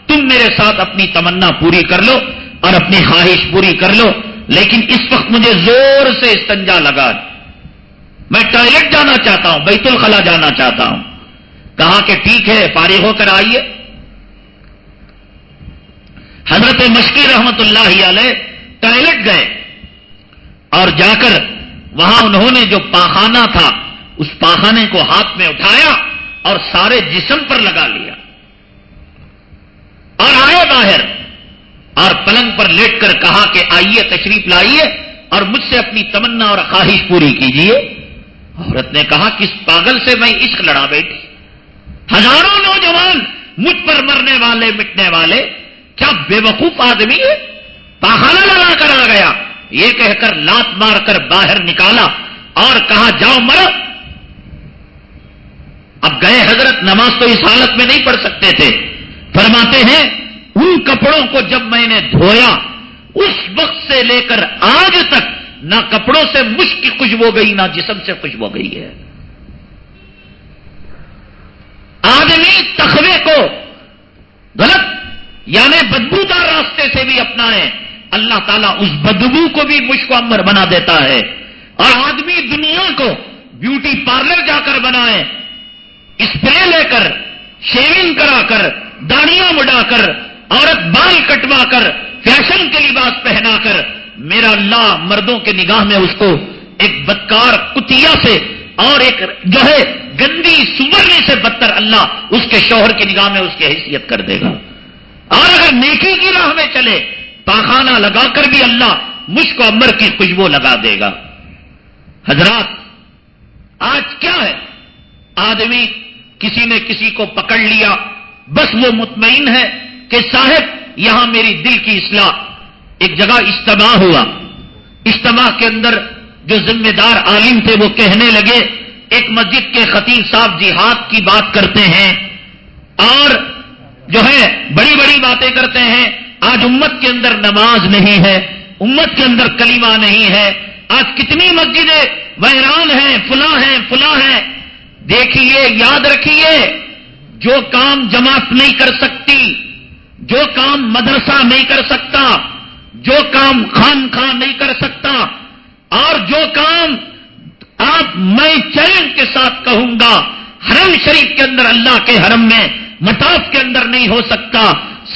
تم میرے ساتھ اپنی تمنا پوری کر لو اور اپنی خواہش پوری کر لو، لیکن اس وقت مجھے زور سے استنجا لگا۔ میں ٹوائلٹ جانا چاہتا ہوں، بیت الخلا جانا چاہتا ہوں۔ کہا کہ ٹھیک ہے، فارغ ہو کر آئیے۔ حضرت مشکی رحمت اللہ علیہ ٹوائلٹ گئے اور جا کر وہاں انہوں نے جو پاخانہ تھا، اس پاخانے کو ہاتھ میں اٹھایا اور سارے جسم پر لگا لیا۔ اور آئے باہر اور پلنگ پر لیٹ کر کہا کہ آئیے، تشریف لائیے اور مجھ سے اپنی تمنا اور خواہش پوری کیجیے عورت نے کہا، کس پاگل سے میں عشق لڑا بیٹھی؟ ہزاروں نوجوان مجھ پر مرنے والے، مٹنے والے، کیا بے وقوف آدمی ہے؟ پاخانہ لگا کر آ گیا۔ یہ کہہ کر لات مار کر باہر نکالا اور کہا، جاؤ مر اب گئے حضرت نماز تو اس حالت میں نہیں پڑھ سکتے تھے۔ فرماتے ہیں، ان کپڑوں کو جب میں نے دھویا، اس وقت سے لے کر آج تک نہ کپڑوں سے مشک کی خوشبو گئی، نہ جسم سے خوشبو گئی ہے۔ آدمی تخوے کو غلط یعنی بدبودار راستے سے بھی اپنائیں اللہ تعالیٰ اس بدبو کو بھی مشک امر بنا دیتا ہے اور آدمی دنیا کو بیوٹی پارلر جا کر بنائے، اسپرے لے کر، شیونگ کرا کر، داڑیاں مڈا کر، عورت بال کٹوا کر، فیشن کے لباس پہنا کر، میرا اللہ مردوں کے نگاہ میں اس کو ایک بدکار کتیا سے اور ایک جو ہے گندی سورنے سے بدتر اللہ اس کے شوہر کی نگاہ میں اس کی حیثیت کر دے گا۔ اور اگر نیکی کی راہ میں چلے پاخانہ لگا کر بھی اللہ مشک و امر کی خوشبو لگا دے گا۔ حضرات، آج کیا ہے؟ آدمی کسی نے کسی کو پکڑ لیا، بس وہ مطمئن ہے کہ صاحب، یہاں میری دل کی اصلاح۔ ایک جگہ اجتماع ہوا۔ اجتماع کے اندر جو ذمہ دار عالم تھے وہ کہنے لگے، ایک مسجد کے خطیب صاحب جہاد کی بات کرتے ہیں اور جو ہے، بڑی بڑی باتیں کرتے ہیں۔ آج امت کے اندر نماز نہیں ہے، امت کے اندر کلیمہ نہیں ہے۔ آج کتنی مسجدیں ویران ہیں، فلاں ہیں فلاں ہیں۔ دیکھیے، یاد رکھیے، جو کام جماعت نہیں کر سکتی، جو کام مدرسہ نہیں کر سکتا، جو کام خان خان نہیں کر سکتا، اور جو کام آپ میں چیلنج کے ساتھ کہوں گا، حرم شریف کے اندر اللہ کے حرم میں متاف کے اندر نہیں ہو سکتا۔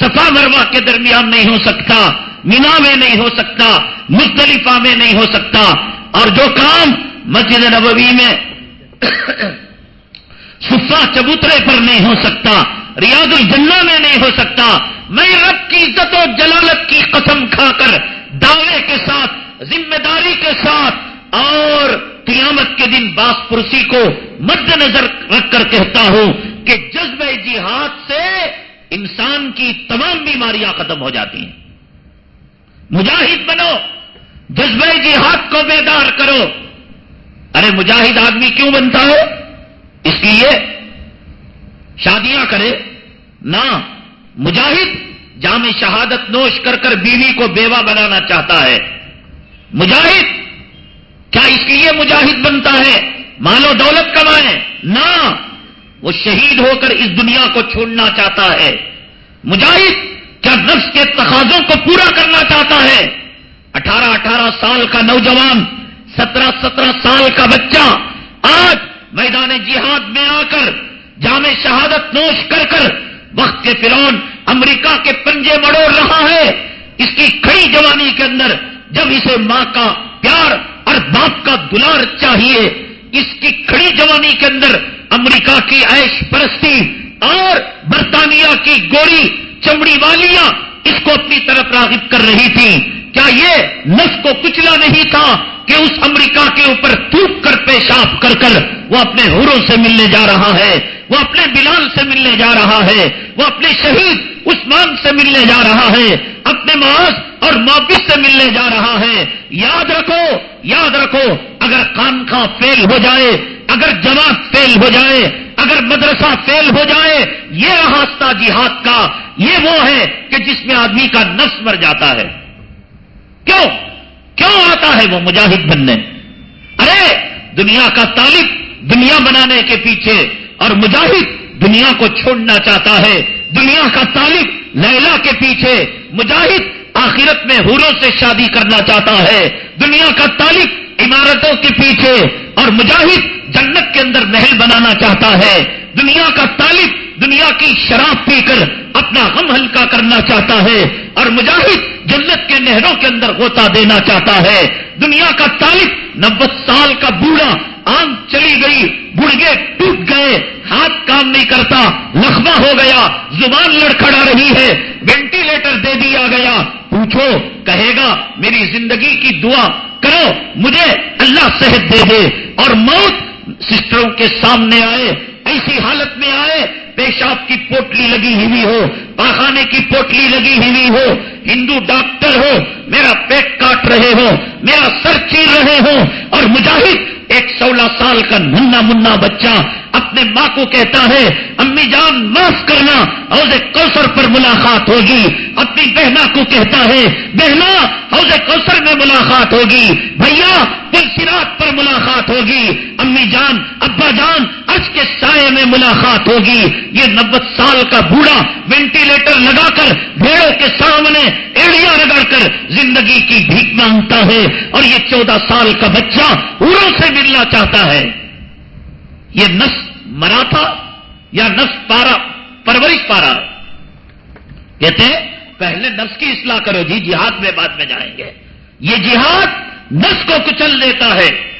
صفا مروا کے درمیان نہیں ہو سکتا، مینا میں نہیں ہو سکتا، مختلفہ میں نہیں ہو سکتا۔ اور جو کام مسجد نبوی میں صفا چبوترے پر نہیں ہو سکتا، ریاض الجنہ میں نہیں ہو سکتا، میں رب کی عزت و جلالت کی قسم کھا کر دعوے کے ساتھ، ذمہ داری کے ساتھ اور قیامت کے دن باس پرسی کو مد نظر رکھ کر کہتا ہوں کہ جذبہ جہاد سے انسان کی تمام بیماریاں ختم ہو جاتی ہیں۔ مجاہد بنو جذبہ جہاد کو بیدار کرو۔ ارے مجاہد آدمی کیوں بنتا ہے؟ اس لیے شادیاں کرے۔ نہ، مجاہد جامع شہادت نوش کر کر بیوی کو بیوہ بنانا چاہتا ہے۔ مجاہد، کیا اس لیے مجاہد بنتا ہے؟ مال و دولت کمائے نہ وہ شہید ہو کر اس دنیا کو چھوڑنا چاہتا ہے۔ مجاہد کیا نفس کے تقاضوں کو پورا کرنا چاہتا ہے؟ اٹھارہ اٹھارہ سال کا نوجوان سترہ سترہ سال کا بچہ، آج میدان جہاد میں آ کر جامع شہادت نوش کر کر وقت کے فرون امریکہ کے پنجے مڑوڑ رہا ہے۔ اس کی کھڑی جوانی کے اندر جب اسے ماں کا پیار اور باپ کا دلار چاہیے اس کی کھڑی جوانی کے اندر امریکہ کی عیش پرستی اور برطانیہ کی گوری چمڑی والیاں اس کو اپنی طرف راغب کر رہی تھی کیا یہ نس کو کچلا نہیں تھا کہ اس امریکہ کے اوپر تھوک کر پیشاب کر کر وہ اپنے ہوروں سے ملنے جا رہا ہے؟ وہ اپنے بلال سے ملنے جا رہا ہے، وہ اپنے شہید عثمان سے ملنے جا رہا ہے، اپنے معاذ اور موبس سے ملنے جا رہا ہے۔ یاد رکھو یاد رکھو، اگر خانخواہ فیل ہو جائے، اگر جماعت فیل ہو جائے، اگر مدرسہ فیل ہو جائے، یہ راستہ جہاد کا، یہ وہ ہے کہ جس میں آدمی کا نفس مر جاتا ہے۔ کیوں؟ کیوں آتا ہے وہ مجاہد بننے؟ ارے، دنیا کا طالب دنیا بنانے کے پیچھے اور مجاہد دنیا کو چھوڑنا چاہتا ہے۔ دنیا کا طالب لیلا کے پیچھے مجاہد آخرت میں ہوروں سے شادی کرنا چاہتا ہے۔ دنیا کا طالب عمارتوں کے پیچھے اور مجاہد جنت کے اندر محل بنانا چاہتا ہے۔ دنیا کا طالب، دنیا کی شراب پی کر اپنا غم ہلکا کرنا چاہتا ہے اور مجاہد جنت کے نہروں کے اندر غوطہ دینا چاہتا ہے۔ دنیا کا طالب نبے سال کا بوڑھا، آنکھ چلی گئی گڑگے ٹوٹ گئے، ہاتھ کام نہیں کرتا لخبہ ہو گیا، زبان لڑکھڑا رہی ہے، وینٹیلیٹر دے دیا گیا۔ پوچھو، کہے گا، میری زندگی کی دعا کرو، مجھے اللہ صحت دے دے۔ اور موت سسٹروں کے سامنے آئے۔ ایسی حالت میں آئے پیشاب کی پوٹلی لگی ہوئی ہو، پاخانے کی پوٹلی لگی ہوئی ہو، ہندو ڈاکٹر ہو، میرا پیٹ کاٹ رہے ہو، میرا سر چیر رہے ہو، اور مجاہد ایک سولہ سال کا ننا منا بچہ اپنے ماں کو کہتا ہے، امی جان، معاف کرنا، حوض کوثر پر ملاقات ہوگی۔ اپنی بہنا کو کہتا ہے بہنا حوض کوثر میں ملاقات ہوگی۔ بھیا، پل سرات پر ملاقات ہوگی۔ امی جان، ابا جان اج کے سائے میں ملاقات ہوگی۔ یہ نبے سال کا بوڑھا وینٹیلیٹر لگا کر بھیڑوں کے سامنے ایڑیاں رگڑ کر زندگی کی بھیک مانگتا ہے۔ اور یہ چودہ سال کا بچہ اڑوں سے ملنا چاہتا ہے۔ یہ نس مرا تھا یا نس پارا، پرورش پارا۔ کہتے ہیں، پہلے نفس کی اصلاح کرو جی جہاد میں بعد میں جائیں گے۔ یہ جہاد نس کو کچل دیتا ہے۔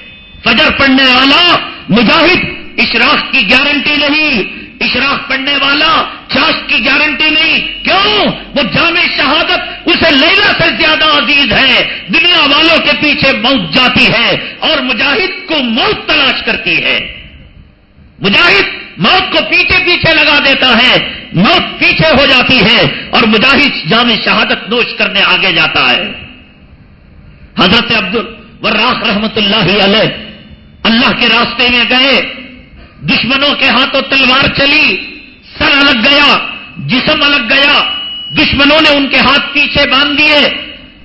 فجر پڑھنے والا مجاہد اشراق کی گارنٹی نہیں۔ اشراق پڑھنے والا چاش کی گارنٹی نہیں۔ کیوں؟ وہ جامع شہادت، اسے لیلا سے زیادہ عزیز ہے۔ دنیا والوں کے پیچھے موت جاتی ہے اور مجاہد کو موت تلاش کرتی ہے۔ مجاہد موت کو پیچھے پیچھے لگا دیتا ہے، موت پیچھے ہو جاتی ہے اور مجاہد جامع شہادت نوش کرنے آگے جاتا ہے۔ حضرت عبد الراخ رحمت اللہ علیہ اللہ کے راستے میں گئے، دشمنوں کے ہاتھوں تلوار چلی، سر الگ گیا، جسم الگ گیا، دشمنوں نے ان کے ہاتھ پیچھے باندھ دیے۔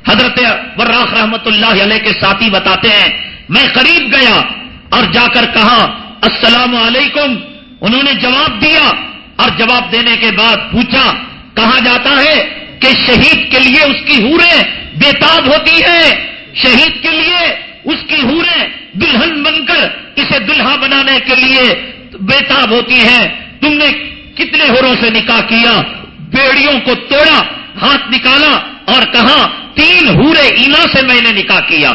حضرت وراخ رحمت اللہ علیہ کے ساتھی بتاتے ہیں، میں قریب گیا اور جا کر کہا السلام علیکم انہوں نے جواب دیا اور جواب دینے کے بعد پوچھا کہا جاتا ہے کہ شہید کے لیے اس کی ہوریں بےتاب ہوتی ہے شہید کے لیے اس کی ہوریں دلہن بن کر اسے دلہا بنانے کے لیے بےتاب ہوتی ہیں۔ تم نے کتنے ہوروں سے نکاح کیا؟ بیڑیوں کو توڑا، ہاتھ نکالا اور کہا، تین ہورے اینا سے میں نے نکاح کیا۔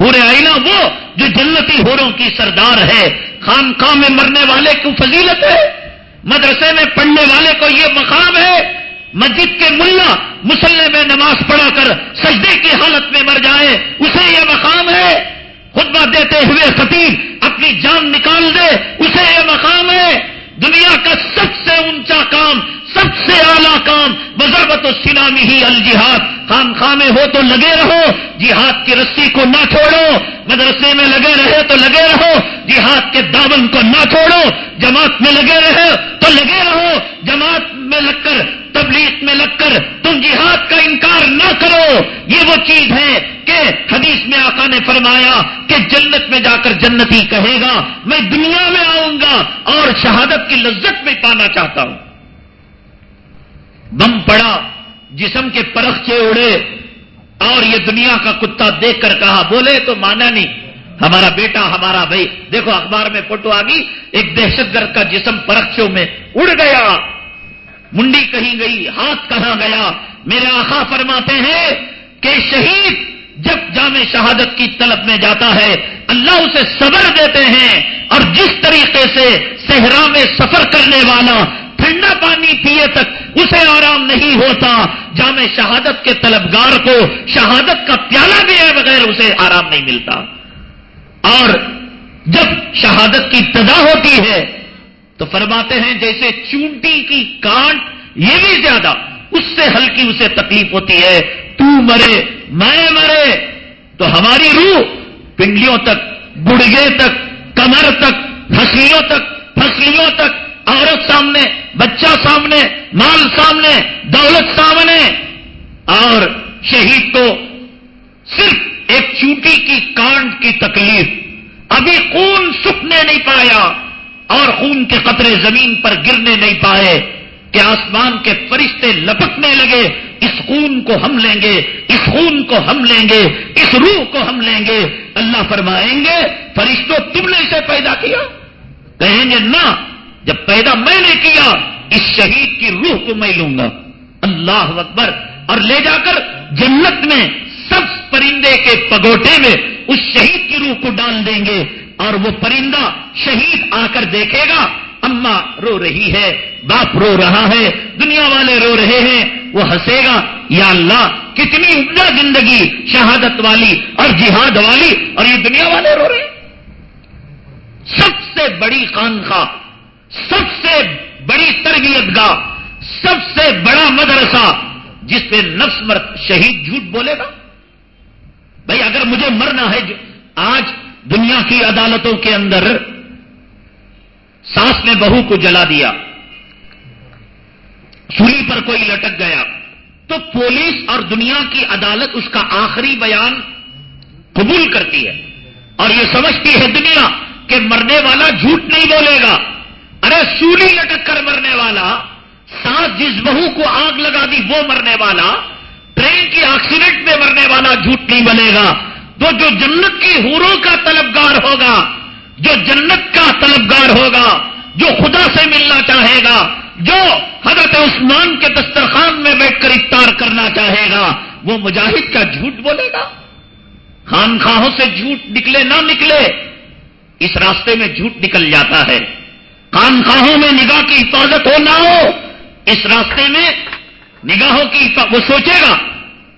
ہورے آئینہ وہ جو جنتی ہوروں کی سردار ہے۔ خام خام میں مرنے والے کو فضیلت ہے؟ مدرسے میں پڑھنے والے کو یہ مقام ہے۔ مسجد کے ملا مسلح میں نماز پڑھا کر سجدے کی حالت میں مر جائے، اسے یہ مقام ہے۔ خطبہ دیتے ہوئے خطیب اپنی جان نکال دے، اسے یہ مقام ہے۔ دنیا کا سب سے اونچا کام، سب سے اعلیٰ کام بزربت و سلامی ہی الجہاد۔ خام خامے میں ہو تو لگے رہو، جہاد کی رسی کو نہ چھوڑو مدرسے میں لگے رہے تو لگے رہو، جہاد کے دامن کو نہ چھوڑو جماعت میں لگے رہے تو لگے رہو۔ جماعت میں لگ کر تبلیغ میں لگ کر تم جہاد کا انکار نہ کرو۔ یہ وہ چیز ہے کہ حدیث میں آقا نے فرمایا کہ جنت میں جا کر جنتی کہے گا، میں دنیا میں آؤں گا اور شہادت کی لذت میں پانا چاہتا ہوں۔ بم پڑا، جسم کے پرخچے اڑے اور یہ دنیا کا کتا دیکھ کر کہا، بولے تو مانا نہیں، ہمارا بیٹا، ہمارا بھائی۔ دیکھو، اخبار میں فوٹو آ گئی، ایک دہشت گرد کا جسم پرخچوں میں اڑ گیا۔ منڈی کہیں گئی، ہاتھ کہاں گیا؟ میرے آخا فرماتے ہیں کہ شہید جب جامع شہادت کی طلب میں جاتا ہے، اللہ اسے صبر دیتے ہیں اور جس طریقے سے صحرا میں سفر کرنے والا ٹھنڈا پانی پیے تک اسے آرام نہیں ہوتا، جامع شہادت کے طلبگار کو شہادت کا پیالہ بھی ہے بغیر اسے آرام نہیں ملتا۔ اور جب شہادت کی تدا ہوتی ہے تو فرماتے ہیں جیسے چونٹی کی کانٹ یہ بھی زیادہ، اس سے ہلکی اسے تکلیف ہوتی ہے، تو مرے، میں مرے، تو ہماری روح پنڈلیوں تک گڑگے تک، کمر تک، پھسلیوں تک پھسلیوں تک، عورت سامنے، بچہ سامنے، مال سامنے، دولت سامنے۔ اور شہید کو صرف ایک چوٹی کی کانٹ کی تکلیف، ابھی خون سکھنے نہیں پایا۔ اور خون کے قطرے زمین پر گرنے نہیں پائے کہ آسمان کے فرشتے لپکنے لگے، اس خون کو ہم لیں گے، اس خون کو ہم لیں گے، اس روح کو ہم لیں گے۔ اللہ فرمائیں گے، فرشتوں، تم نے اسے پیدا کیا؟ کہیں گے، نہ، جب پیدا میں نے کیا، اس شہید کی روح کو میں لوں گا۔ اللہ اکبر۔ اور لے جا کر جنت میں سب پرندے کے پگوٹے میں اس شہید کی روح کو ڈال دیں گے اور وہ پرندہ شہید آ کر دیکھے گا۔ اما رو رہی ہے، باپ رو رہا ہے، دنیا والے رو رہے ہیں، وہ ہنسے گا۔ یا اللہ، کتنی عمدہ زندگی، شہادت والی اور جہاد والی اور یہ دنیا والے رو رہے سب سے بڑی خانخواہ، سب سے بڑی تربیت گاہ، سب سے بڑا مدرسہ، جس پہ نفس مر شہید جھوٹ بولے گا۔ بھائی اگر مجھے مرنا ہے آج دنیا کی عدالتوں کے اندر سانس نے بہو کو جلا دیا، سولی پر کوئی لٹک گیا، تو پولیس اور دنیا کی عدالت اس کا آخری بیان قبول کرتی ہے۔ اور یہ سمجھتی ہے دنیا کہ مرنے والا جھوٹ نہیں بولے گا۔ ارے سولی لٹک کر مرنے والا، سانس جس بہو کو آگ لگا دی وہ مرنے والا ٹرین کی ایکسیڈنٹ میں مرنے والا جھوٹ نہیں بنے گا۔ تو جو جنت کی ہوروں کا طلبگار ہوگا، جو جنت کا طلبگار ہوگا، جو خدا سے ملنا چاہے گا، جو حضرت عثمان کے دسترخوان میں بیٹھ کر افطار کرنا چاہے گا، وہ مجاہد کا جھوٹ بولے گا۔ خانخواہوں سے جھوٹ نکلے نہ نکلے، اس راستے میں جھوٹ نکل جاتا ہے۔ خانخواہوں میں نگاہ کی حفاظت ہو نہ ہو، اس راستے میں نگاہوں کی وہ سوچے گا،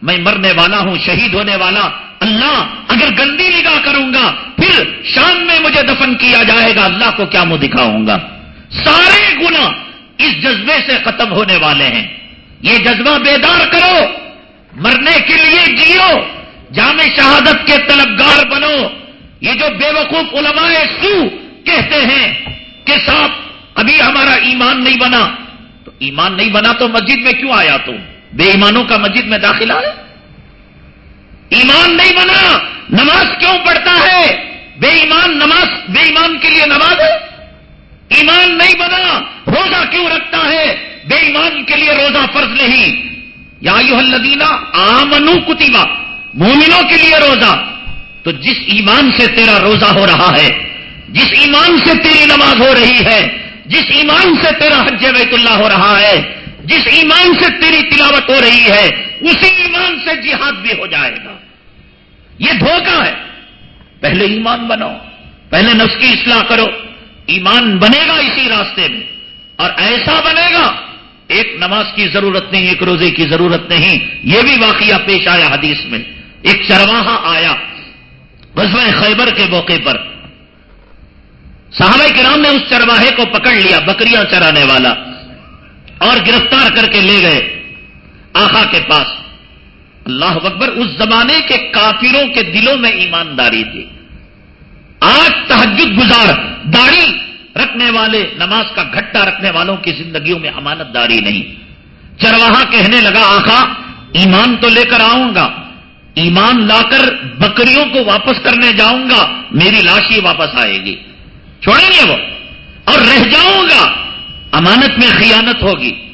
میں مرنے والا ہوں، شہید ہونے والا، اللہ اگر گندی نگاہ کروں گا، پھر شام میں مجھے دفن کیا جائے گا، اللہ کو کیا منہ دکھاؤں گا؟ سارے گنا اس جذبے سے ختم ہونے والے ہیں۔ یہ جذبہ بیدار کرو، مرنے کے لیے جیو، جامع شہادت کے طلبگار بنو۔ یہ جو بے وقوف علماء سو کہتے ہیں کہ صاحب، ابھی ہمارا ایمان نہیں بنا۔ ایمان نہیں بنا تو مسجد میں کیوں آیا تو بے ایمانوں کا مسجد میں داخلہ ہے؟ ایمان نہیں بنا، نماز کیوں پڑھتا ہے؟ بے ایمان نماز، بے ایمان کے لیے نماز ہے؟ ایمان نہیں بنا، روزہ کیوں رکھتا ہے؟ بے ایمان کے لیے روزہ فرض نہیں۔ یا الدینہ آمنو کتیبا مومنوں کے لیے روزہ۔ تو جس ایمان سے تیرا روزہ ہو رہا ہے، جس ایمان سے تیری نماز ہو رہی ہے جس ایمان سے تیرا حج بیت اللہ ہو رہا ہے، جس ایمان سے تیری تلاوت ہو رہی ہے، اسی ایمان سے جہاد بھی ہو جائے گا۔ یہ دھوکہ ہے۔ پہلے ایمان بناؤ، پہلے نفس کی اصلاح کرو۔ ایمان بنے گا اسی راستے میں۔ اور ایسا بنے گا، ایک نماز کی ضرورت نہیں، ایک روزے کی ضرورت نہیں۔ یہ بھی واقعہ پیش آیا حدیث میں۔ ایک چرواہا آیا۔ غزوہ خیبر کے موقع پر۔ صحابہ کرام نے اس چرواہے کو پکڑ لیا، بکریاں چرانے والا، اور گرفتار کر کے لے گئے آخا کے پاس۔ اللہ اکبر، اس زمانے کے کافروں کے دلوں میں ایمانداری تھی۔ آج تحجد گزار، داڑھی رکھنے والے، نماز کا گھٹا رکھنے والوں کی زندگیوں میں امانت داری نہیں۔ چرواہا کہنے لگا، آخا، ایمان تو لے کر آؤں گا، ایمان لا کر بکریوں کو واپس کرنے جاؤں گا، میری لاش ہی واپس آئے گی۔ چھوڑیں گے وہ؟ اور رہ جاؤں گا۔ امانت میں خیانت ہوگی۔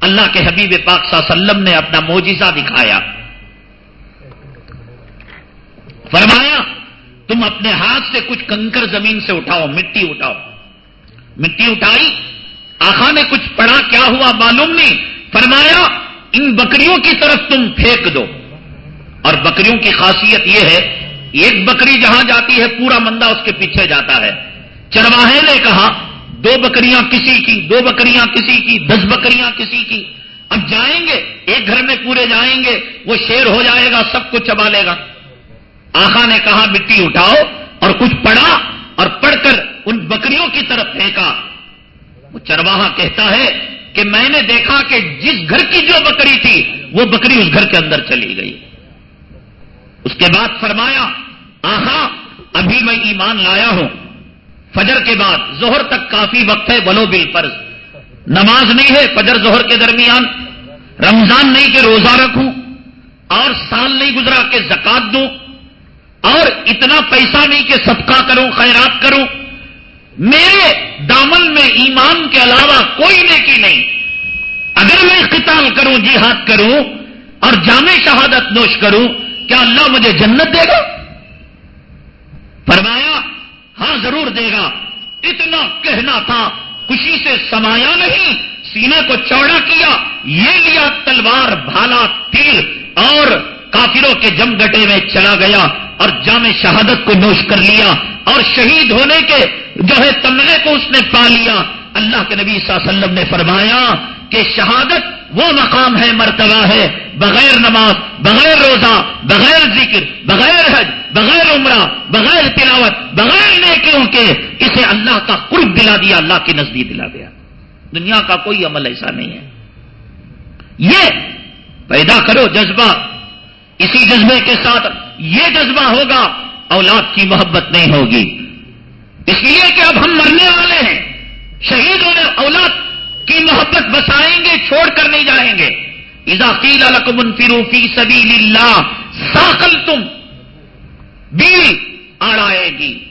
اللہ کے حبیب پاک صلی اللہ علیہ وسلم نے اپنا موجزہ دکھایا۔ فرمایا، تم اپنے ہاتھ سے کچھ کنکر زمین سے اٹھاؤ، مٹی اٹھاؤ۔ مٹی اٹھائی آخا نے کچھ پڑھا، کیا ہوا معلوم نہیں۔ فرمایا، ان بکریوں کی طرف تم پھینک دو۔ اور بکریوں کی خاصیت یہ ہے، ایک بکری جہاں جاتی ہے، پورا مندہ اس کے پیچھے جاتا ہے۔ چرواہے نے کہا، دو بکریاں کسی کی، دو بکریاں کسی کی، دس بکریاں کسی کی۔ اب جائیں گے، ایک گھر میں پورے جائیں گے، وہ شیر ہو جائے گا، سب کچھ چبا لے گا۔ آخا نے کہا، مٹی اٹھاؤ اور کچھ پڑا اور پڑھ کر ان بکریوں کی طرف پھینکا۔ وہ چرواہا کہتا ہے کہ میں نے دیکھا کہ جس گھر کی جو بکری تھی، وہ بکری اس گھر کے اندر چلی گئی۔ اس کے بعد فرمایا آہا ابھی میں ایمان لایا ہوں۔ فجر کے بعد زہر تک کافی وقت ہے بلو بل فرض۔ نماز نہیں ہے، فجر زہر کے درمیان۔ رمضان نہیں کہ روزہ رکھوں، اور سال نہیں گزرا کہ زکات دوں۔ اور اتنا پیسہ نہیں کہ صدقہ کروں، خیرات کروں۔ میرے دامن میں ایمان کے علاوہ کوئی نیکی نہیں۔ اگر میں قتال کروں، جہاد کروں، اور جامع شہادت نوش کروں، کیا اللہ مجھے جنت دے گا؟ فرمایا ہاں ضرور دے گا۔ اتنا کہنا تھا، خوشی سے سمایا نہیں، سینے کو چوڑا کیا، یہ لیا تلوار بھالا تیر اور کافروں کے جم گٹے میں چلا گیا اور جامع شہادت کو نوش کر لیا اور شہید ہونے کے جو ہے تمغے کو اس نے پا لیا۔ اللہ کے نبی صلی اللہ علیہ وسلم نے فرمایا کہ شہادت وہ مقام ہے، مرتبہ ہے، بغیر نماز، بغیر روزہ، بغیر ذکر، بغیر حج، بغیر عمرہ، بغیر تلاوت، بغیر نیکیوں کے، اسے اللہ کا قرب دلا دیا، اللہ کی نزدیک دلا دیا۔ دنیا کا کوئی عمل ایسا نہیں ہے۔ یہ پیدا کرو جذبہ۔ اسی جذبے کے ساتھ یہ جذبہ ہوگا، اولاد کی محبت نہیں ہوگی۔ اس لیے کہ اب ہم مرنے والے ہیں۔ شہید ہونے، اولاد کی محبت بسائیں گے، چھوڑ کر نہیں جائیں گے۔ اضافی لکمن فروفی سبی اللہ ساکل تم بیل آڑائے گی۔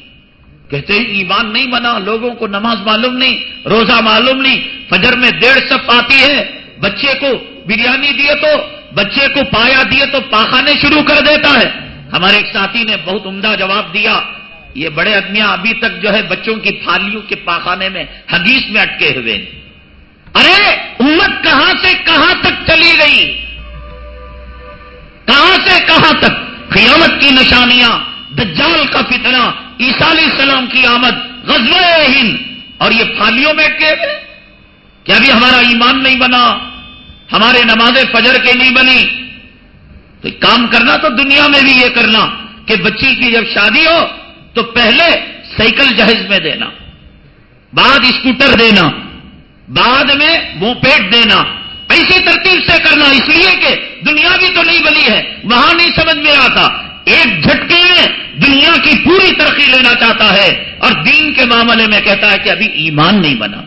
کہتے ہیں، ایمان نہیں بنا، لوگوں کو نماز معلوم نہیں، روزہ معلوم نہیں، فجر میں ڈیڑھ سب آتی ہے، بچے کو بریانی دیے تو، بچے کو پایا دیے تو پاخانے شروع کر دیتا ہے۔ ہمارے ایک ساتھی نے بہت عمدہ جواب دیا۔ یہ بڑے آدمیاں ابھی تک جو ہے بچوں کی تھالیوں کے پاخانے میں، حدیث میں اٹکے ہوئے ہیں۔ ارے، امت کہاں سے کہاں تک چلی گئی؟ کہاں سے کہاں تک؟ قیامت کی نشانیاں، دجال کا فتنہ، عیسیٰ علیہ السلام کی آمد غزل ہند، اور یہ پھالیوں میں اٹکے ہوئے کیا بھی ہمارا ایمان نہیں بنا، ہمارے نماز فجر کے نہیں بنی۔ تو کام کرنا تو دنیا میں بھی یہ کرنا کہ بچی کی جب شادی ہو تو پہلے سائیکل جہیز میں دینا، بعد اسکوٹر دینا بعد میں موپیٹ دینا۔ ایسی ترتیب سے کرنا، اس لیے کہ دنیا بھی تو نہیں بنی ہے۔ وہاں نہیں سمجھ میں آتا۔ ایک جھٹکے میں دنیا کی پوری ترقی لینا چاہتا ہے۔ اور دین کے معاملے میں کہتا ہے کہ ابھی ایمان نہیں بنا۔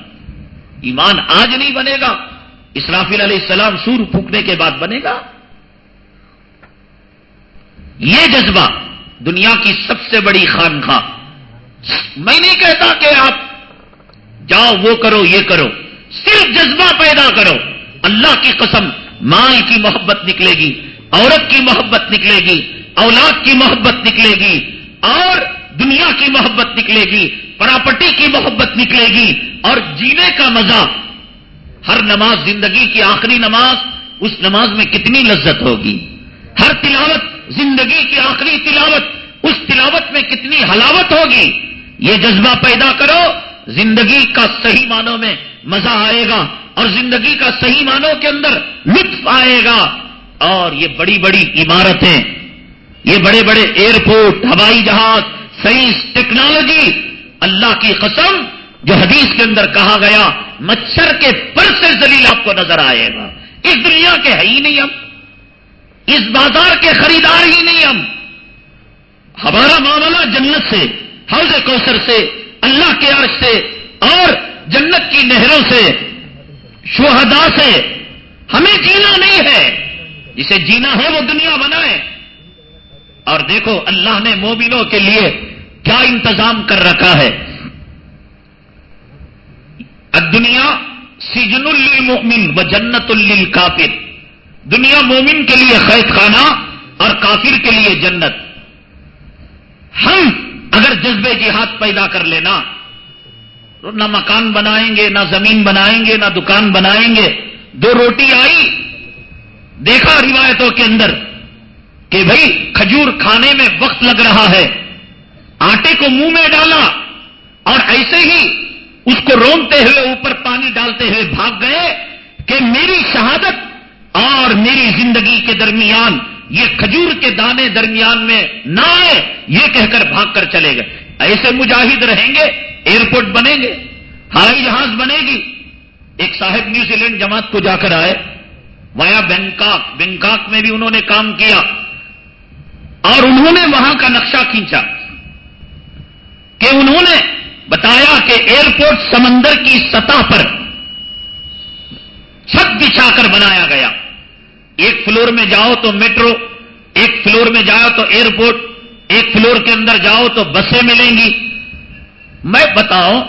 ایمان آج نہیں بنے گا۔ اسرافیل علیہ السلام سور پھونکنے کے بعد بنے گا۔ یہ جذبہ دنیا کی سب سے بڑی خانخواہ میں نہیں کہتا کہ آپ جاؤ، وہ کرو، یہ کرو۔ صرف جذبہ پیدا کرو۔ اللہ کی قسم، مال کی محبت نکلے گی، عورت کی محبت نکلے گی، اولاد کی محبت نکلے گی، اور دنیا کی محبت نکلے گی، پراپرٹی کی محبت نکلے گی، اور جینے کا مزہ۔ ہر نماز زندگی کی آخری نماز، اس نماز میں کتنی لذت ہوگی۔ ہر تلاوت زندگی کی آخری تلاوت، اس تلاوت میں کتنی حلاوت ہوگی۔ یہ جذبہ پیدا کرو، زندگی کا صحیح معنوں میں مزہ آئے گا اور زندگی کا صحیح معنوں کے اندر لطف آئے گا اور یہ بڑی بڑی عمارتیں، یہ بڑے بڑے ایئرپورٹ، ہوائی جہاز، سائنس، ٹیکنالوجی، اللہ کی قسم جو حدیث کے اندر کہا گیا، مچھر کے پر سے زلیل آپ کو نظر آئے گا۔ اس دنیا کے ہے ہی نہیں ہم، اس بازار کے خریدار ہی نہیں ہم۔ ہمارا معاملہ جنت سے، حوض کوثر سے، اللہ کے عرش سے اور جنت کی نہروں سے شہدا سے ہمیں جینا نہیں ہے۔ جسے جینا ہے وہ دنیا بنائے۔ اور دیکھو اللہ نے مومنوں کے لیے کیا انتظام کر رکھا ہے۔ دنیا سجن للمؤمن و جنت للکافر۔ دنیا مومن کے لیے قید خانہ اور کافر کے لیے جنت۔ ہم اگر جذبے جہاد پیدا کر لینا تو نہ مکان بنائیں گے، نہ زمین بنائیں گے، نہ دکان بنائیں گے۔ دو روٹی آئی۔ دیکھا روایتوں کے اندر کہ بھائی کھجور کھانے میں وقت لگ رہا ہے۔ آٹے کو منہ میں ڈالا اور ایسے ہی اس کو رونتے ہوئے اوپر پانی ڈالتے ہوئے بھاگ گئے کہ میری شہادت اور میری زندگی کے درمیان یہ کھجور کے دانے درمیان میں نہ آئے، یہ کہہ کر بھاگ کر چلے گئے۔ ایسے مجاہد رہیں گے، ایئرپورٹ بنے گے، ہوائی جہاز بنے گی۔ ایک صاحب نیوزی لینڈ جماعت کو جا کر آئے وایا بینکاک بینکاک میں بھی انہوں نے کام کیا۔ اور انہوں نے وہاں کا نقشہ کھینچا کہ انہوں نے بتایا کہ ایئرپورٹ سمندر کی سطح پر چھت بچھا کر بنایا گیا۔ ایک فلور میں جاؤ تو میٹرو، ایک فلور میں جاؤ تو ایئرپورٹ۔ ایک فلور کے اندر جاؤ تو بسیں ملیں گی۔ میں بتاؤں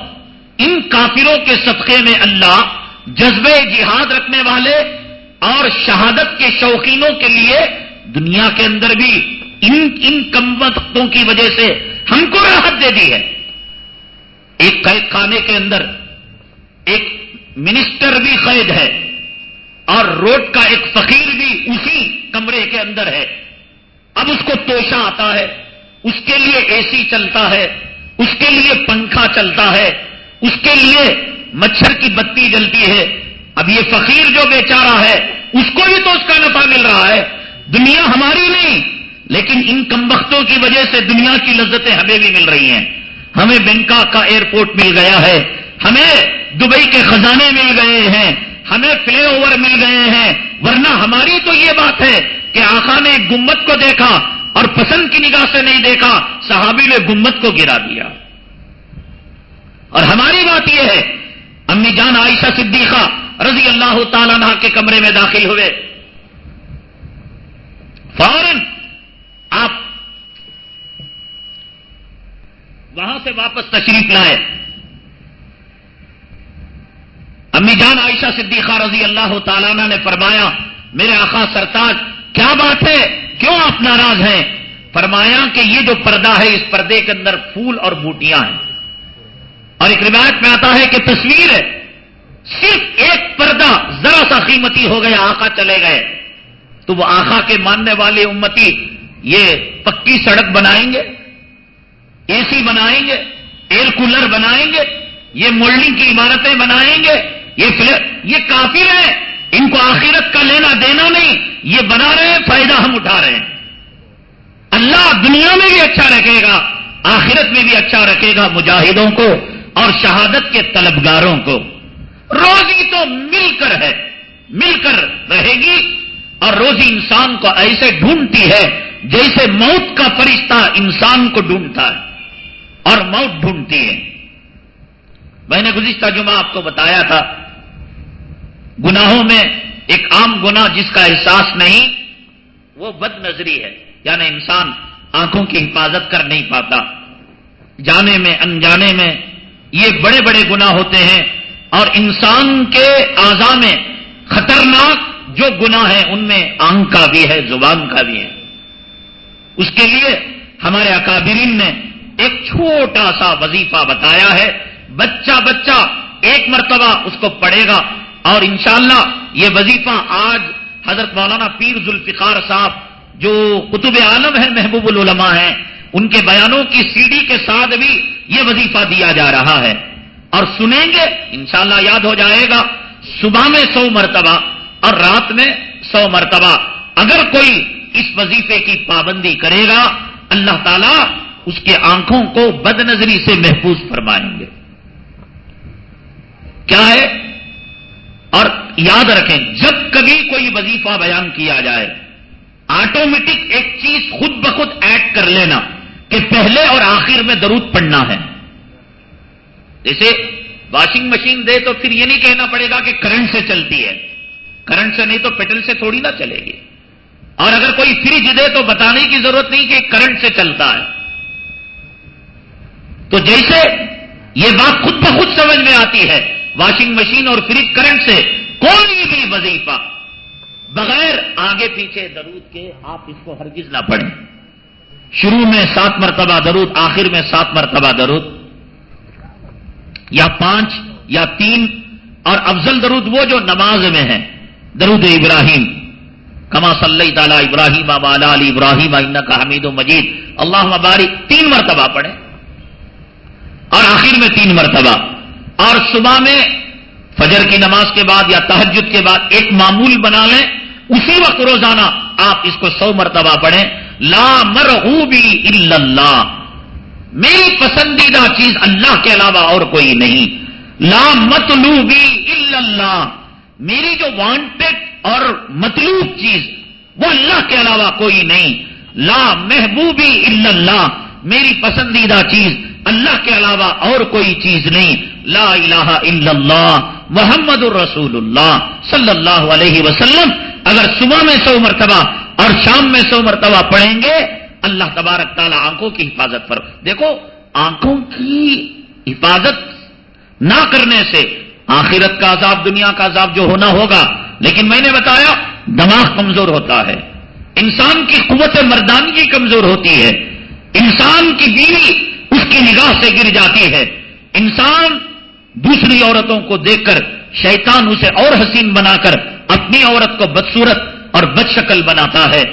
ان کافروں کے صدقے میں اللہ جذبے جہاد رکھنے والے اور شہادت کے شوقینوں کے لیے دنیا کے اندر بھی ان ان کم وقتوں کی وجہ سے ہم کو راحت دے دی ہے۔ ایک قید خانے کے اندر ایک منسٹر بھی قید ہے اور روڈ کا ایک فقیر بھی اسی کمرے کے اندر ہے۔ اب اس کو توشا آتا ہے۔ اس کے لیے اے سی چلتا ہے، اس کے لیے پنکھا چلتا ہے، اس کے لیے مچھر کی بتی جلتی ہے۔ اب یہ فقیر جو بیچارہ ہے، اس کو بھی تو اس کا نفع مل رہا ہے۔ دنیا ہماری نہیں، لیکن ان کم وقتوں کی وجہ سے دنیا کی لذتیں ہمیں بھی مل رہی ہیں۔ ہمیں بینکا کا ایئرپورٹ مل گیا ہے، ہمیں دبئی کے خزانے مل گئے ہیں، ہمیں فلے اوور مل گئے ہیں۔ ورنہ ہماری تو یہ بات ہے کہ آخا نے گمت کو دیکھا اور پسند کی نگاہ سے نہیں دیکھا، صحابی نے گمت کو گرا دیا۔ اور ہماری بات یہ ہے، امی جان عائشہ صدیقہ رضی اللہ تعالیٰ کے کمرے میں داخل ہوئے۔ فوراً آپ وہاں سے واپس تشریف لائے۔ امی جان عائشہ صدیقہ رضی اللہ تعالیٰ نے فرمایا، میرے آقا سرتاج کیا بات ہے؟ کیوں آپ ناراض ہیں؟ فرمایا کہ یہ جو پردہ ہے، اس پردے کے اندر پھول اور بوٹیاں ہیں۔ اور ایک روایت میں آتا ہے کہ تصویر ہے، صرف ایک پردہ ذرا سا قیمتی ہو گیا آخا چلے گئے۔ تو وہ آخا کے ماننے والے امتی یہ پکی سڑک بنائیں گے اے سی بنائیں گے ایئر کولر بنائیں گے، یہ مولڈنگ کی عمارتیں بنائیں گے، یہ یہ کافر ہے ان کو آخرت کا لینا دینا نہیں، یہ بنا رہے ہیں، فائدہ ہم اٹھا رہے ہیں۔ اللہ دنیا میں بھی اچھا رکھے گا، آخرت میں بھی اچھا رکھے گا مجاہدوں کو اور شہادت کے طلبگاروں کو۔ روزی تو مل کر ہے، مل کر رہے گی اور روزی انسان کو ایسے ڈھونڈتی ہے جیسے موت کا فرشتہ انسان کو ڈھونڈتا ہے اور موت ڈھونڈتی ہے۔ میں نے گزشتہ جمعہ آپ کو بتایا تھا گناہوں میں ایک عام گناہ جس کا احساس نہیں، وہ بد نظری ہے یعنی انسان آنکھوں کی حفاظت کر نہیں پاتا۔ جانے میں، انجانے میں یہ بڑے بڑے گناہ ہوتے ہیں اور انسان کے اعضا میں خطرناک جو گناہ ہیں، ان میں آنکھ کا بھی ہے، زبان کا بھی ہے۔ اس کے لیے ہمارے اکابرین نے ایک چھوٹا سا وظیفہ بتایا ہے۔ بچہ بچہ ایک مرتبہ اس کو پڑھے گا اور انشاءاللہ یہ وظیفہ آج حضرت مولانا پیر ذوالفقار صاحب جو قطب عالم ہے محبوب العلماء ہیں، ان کے بیانوں کی سی ڈی کے ساتھ بھی یہ وظیفہ دیا جا رہا ہے۔ اور سنیں گے، انشاءاللہ یاد ہو جائے گا، صبح میں سو مرتبہ اور رات میں سو مرتبہ اگر کوئی اس وظیفے کی پابندی کرے گا، اللہ تعالیٰ اس کے آنکھوں کو بد نظری سے محفوظ فرمائیں گے۔ کیا ہے؟ اور یاد رکھیں، جب کبھی کوئی وظیفہ بیان کیا جائے آٹومیٹک ایک چیز خود بخود ایڈ کر لینا کہ پہلے اور آخر میں درود پڑنا ہے۔ جیسے واشنگ مشین دے تو پھر یہ نہیں کہنا پڑے گا کہ کرنٹ سے چلتی ہے۔ کرنٹ سے نہیں تو پیٹل سے تھوڑی نہ چلے گی۔ اور اگر کوئی فریج دے تو بتانے کی ضرورت نہیں کہ کرنٹ سے چلتا ہے۔ تو جیسے یہ بات خود بخود سمجھ میں آتی ہے واشنگ مشین اور فریج کرنٹ سے کوئی بھی وظیفہ بغیر آگے پیچھے درود کے آپ اس کو ہرگز نہ پڑھیں۔ شروع میں سات مرتبہ درود، آخر میں سات مرتبہ درود۔ یا پانچ یا تین، اور افضل درود وہ جو نماز میں ہے درود ابراہیم، کما صلی تعالی ابراہیم ابالا علی ابراہیم کا حمید و مجید۔ اللہ مبارک تین مرتبہ پڑھیں۔ اور آخر میں تین مرتبہ۔ اور صبح میں فجر کی نماز کے بعد یا تحجد کے بعد ایک معمول بنا لیں، اسی وقت روزانہ آپ اس کو سو مرتبہ پڑھیں۔ لا مرغوبی الا اللہ۔ میری پسندیدہ چیز اللہ کے علاوہ اور کوئی نہیں۔ لا مطلوبی الا اللہ۔ میری جو وانٹیڈ اور مطلوب چیز، وہ اللہ کے علاوہ کوئی نہیں۔ لا محبوبی الا اللہ۔ میری پسندیدہ چیز اللہ کے علاوہ اور کوئی چیز نہیں۔ لا الہ الا اللہ محمد الرسول اللہ صلی اللہ علیہ وسلم۔ اگر صبح میں سو مرتبہ اور شام میں سو مرتبہ پڑھیں گے، اللہ تبارک تعالیٰ آنکھوں کی حفاظت پر دیکھو، آنکھوں کی حفاظت نہ کرنے سے آخرت کا عذاب، دنیا کا عذاب جو ہونا ہوگا۔ لیکن میں نے بتایا، دماغ کمزور ہوتا ہے۔ انسان کی قوت مردانگی کمزور ہوتی ہے۔ انسان کی بیوی اس کی نگاہ سے گر جاتی ہے۔ انسان دوسری عورتوں کو دیکھ کر شیطان اسے اور حسین بنا کر اپنی عورت کو بدسورت اور بد شکل بناتا ہے۔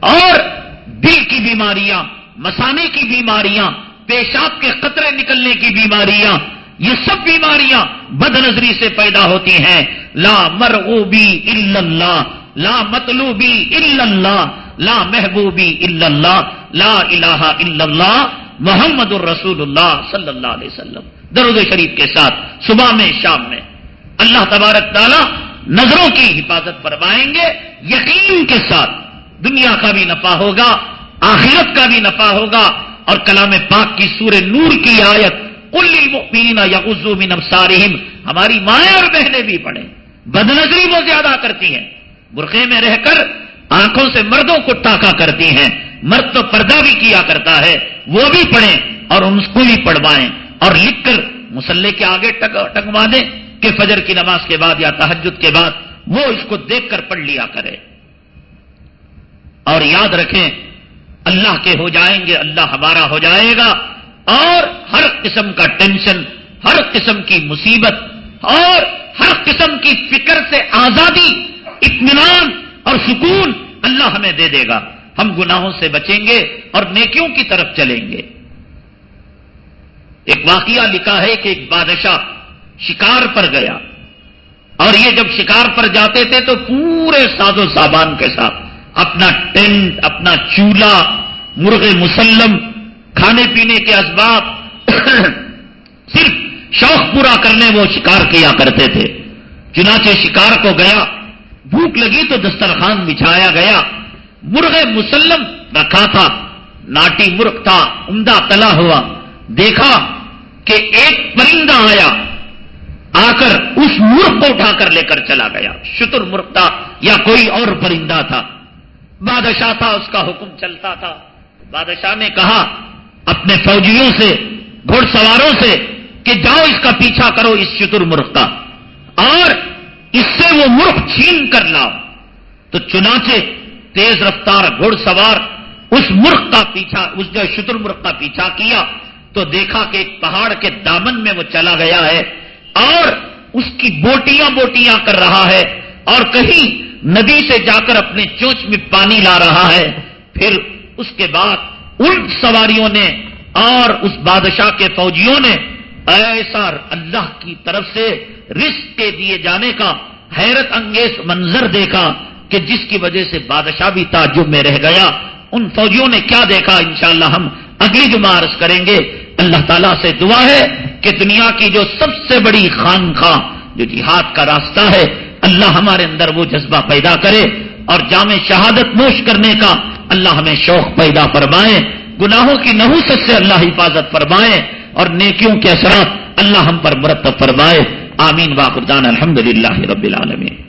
اور دل کی بیماریاں، مسانے کی بیماریاں، پیشاب کے قطرے نکلنے کی بیماریاں، یہ سب بیماریاں بد نظری سے پیدا ہوتی ہیں۔ لا مرغوبی الا اللہ، لا مطلوبی الا اللہ، لا محبوبی الا اللہ، لا الہ الا اللہ، محمد الرسول اللہ صلی اللہ علیہ وسلم۔ درود شریف کے ساتھ صبح میں شام میں اللہ تبارک تعالیٰ نظروں کی حفاظت فرمائیں گے، یقین کے ساتھ دنیا کا بھی نفع ہوگا، آخرت کا بھی نفع ہوگا، اور کلام پاک کی سور نور کی آیت کل یا عزو من ابصارہم، ہماری مائیں اور بہنیں بھی پڑھیں۔ بد نظری وہ زیادہ کرتی ہیں۔ برقے میں رہ کر آنکھوں سے مردوں کو ٹاکا کرتی ہیں۔ مرد تو پردہ بھی کیا کرتا ہے، وہ بھی پڑھیں اور ان کو بھی پڑھوائیں۔ اور لکھ کر مسلح کے آگے ٹنگوا دیں کہ فجر کی نماز کے بعد یا تحجد کے بعد وہ اس کو دیکھ کر پڑھ لیا کرے۔ اور یاد رکھیں، اللہ کے ہو جائیں گے، اللہ ہمارا ہو جائے گا۔ اور ہر قسم کا ٹینشن، ہر قسم کی مصیبت، اور ہر قسم کی فکر سے آزادی، اطمینان اور سکون اللہ ہمیں دے دے گا۔ ہم گناہوں سے بچیں گے اور نیکیوں کی طرف چلیں گے۔ ایک واقعہ لکھا ہے کہ ایک بادشاہ شکار پر گیا۔ اور یہ جب شکار پر جاتے تھے تو پورے ساز و سامان کے ساتھ اپنا ٹینٹ، اپنا چولہا، مرغ مسلم، کھانے پینے کے اسباب، صرف شوق پورا کرنے وہ شکار کیا کرتے تھے۔ چنانچہ شکار کو گیا، بھوک لگی تو دسترخوان بچھایا گیا۔ مرغ مسلم رکھا تھا، ناٹی مرغ تھا، عمدہ تلا ہوا۔ دیکھا کہ ایک پرندہ آیا آ کر اس مرغ کو اٹھا کر لے کر چلا گیا۔ شتر مرغ تھا یا کوئی اور پرندہ تھا۔ بادشاہ تھا، اس کا حکم چلتا تھا۔ بادشاہ نے کہا، اپنے فوجیوں سے گھوڑ سواروں سے کہ جاؤ اس کا پیچھا کرو اس شتر مرغ کا۔ اور اس سے وہ مرغ چھین کر لاؤ۔ تو چنانچہ تیز رفتار گھوڑ سوار اس مرغ کا پیچھا، اس جو شتر مرغ کا پیچھا کیا۔ تو دیکھا کہ ایک پہاڑ کے دامن میں وہ چلا گیا ہے اور اس کی بوٹیاں بوٹیاں کر رہا ہے اور کہیں ندی سے جا کر اپنے چونچ میں پانی لا رہا ہے۔ پھر اس کے بعد ان سواریوں نے اور اس بادشاہ کے فوجیوں نے ایسا اللہ کی طرف سے رسک کے دیے جانے کا حیرت انگیز منظر دیکھا کہ جس کی وجہ سے بادشاہ بھی تعجب میں رہ گیا۔ ان فوجیوں نے کیا دیکھا؟ انشاءاللہ ہم اگلی جمعہ عرض کریں گے، اللہ تعالیٰ سے دعا ہے کہ دنیا کی جو سب سے بڑی خان خواہ جو جہاد کا راستہ ہے، اللہ ہمارے اندر وہ جذبہ پیدا کرے اور جامع شہادت نوش کرنے کا اللہ ہمیں شوق پیدا فرمائے، گناہوں کی نحوست سے اللہ حفاظت فرمائے اور نیکیوں کے اثرات اللہ ہم پر مرتب فرمائے۔ آمین واقردان الحمد للہ رب العالمین۔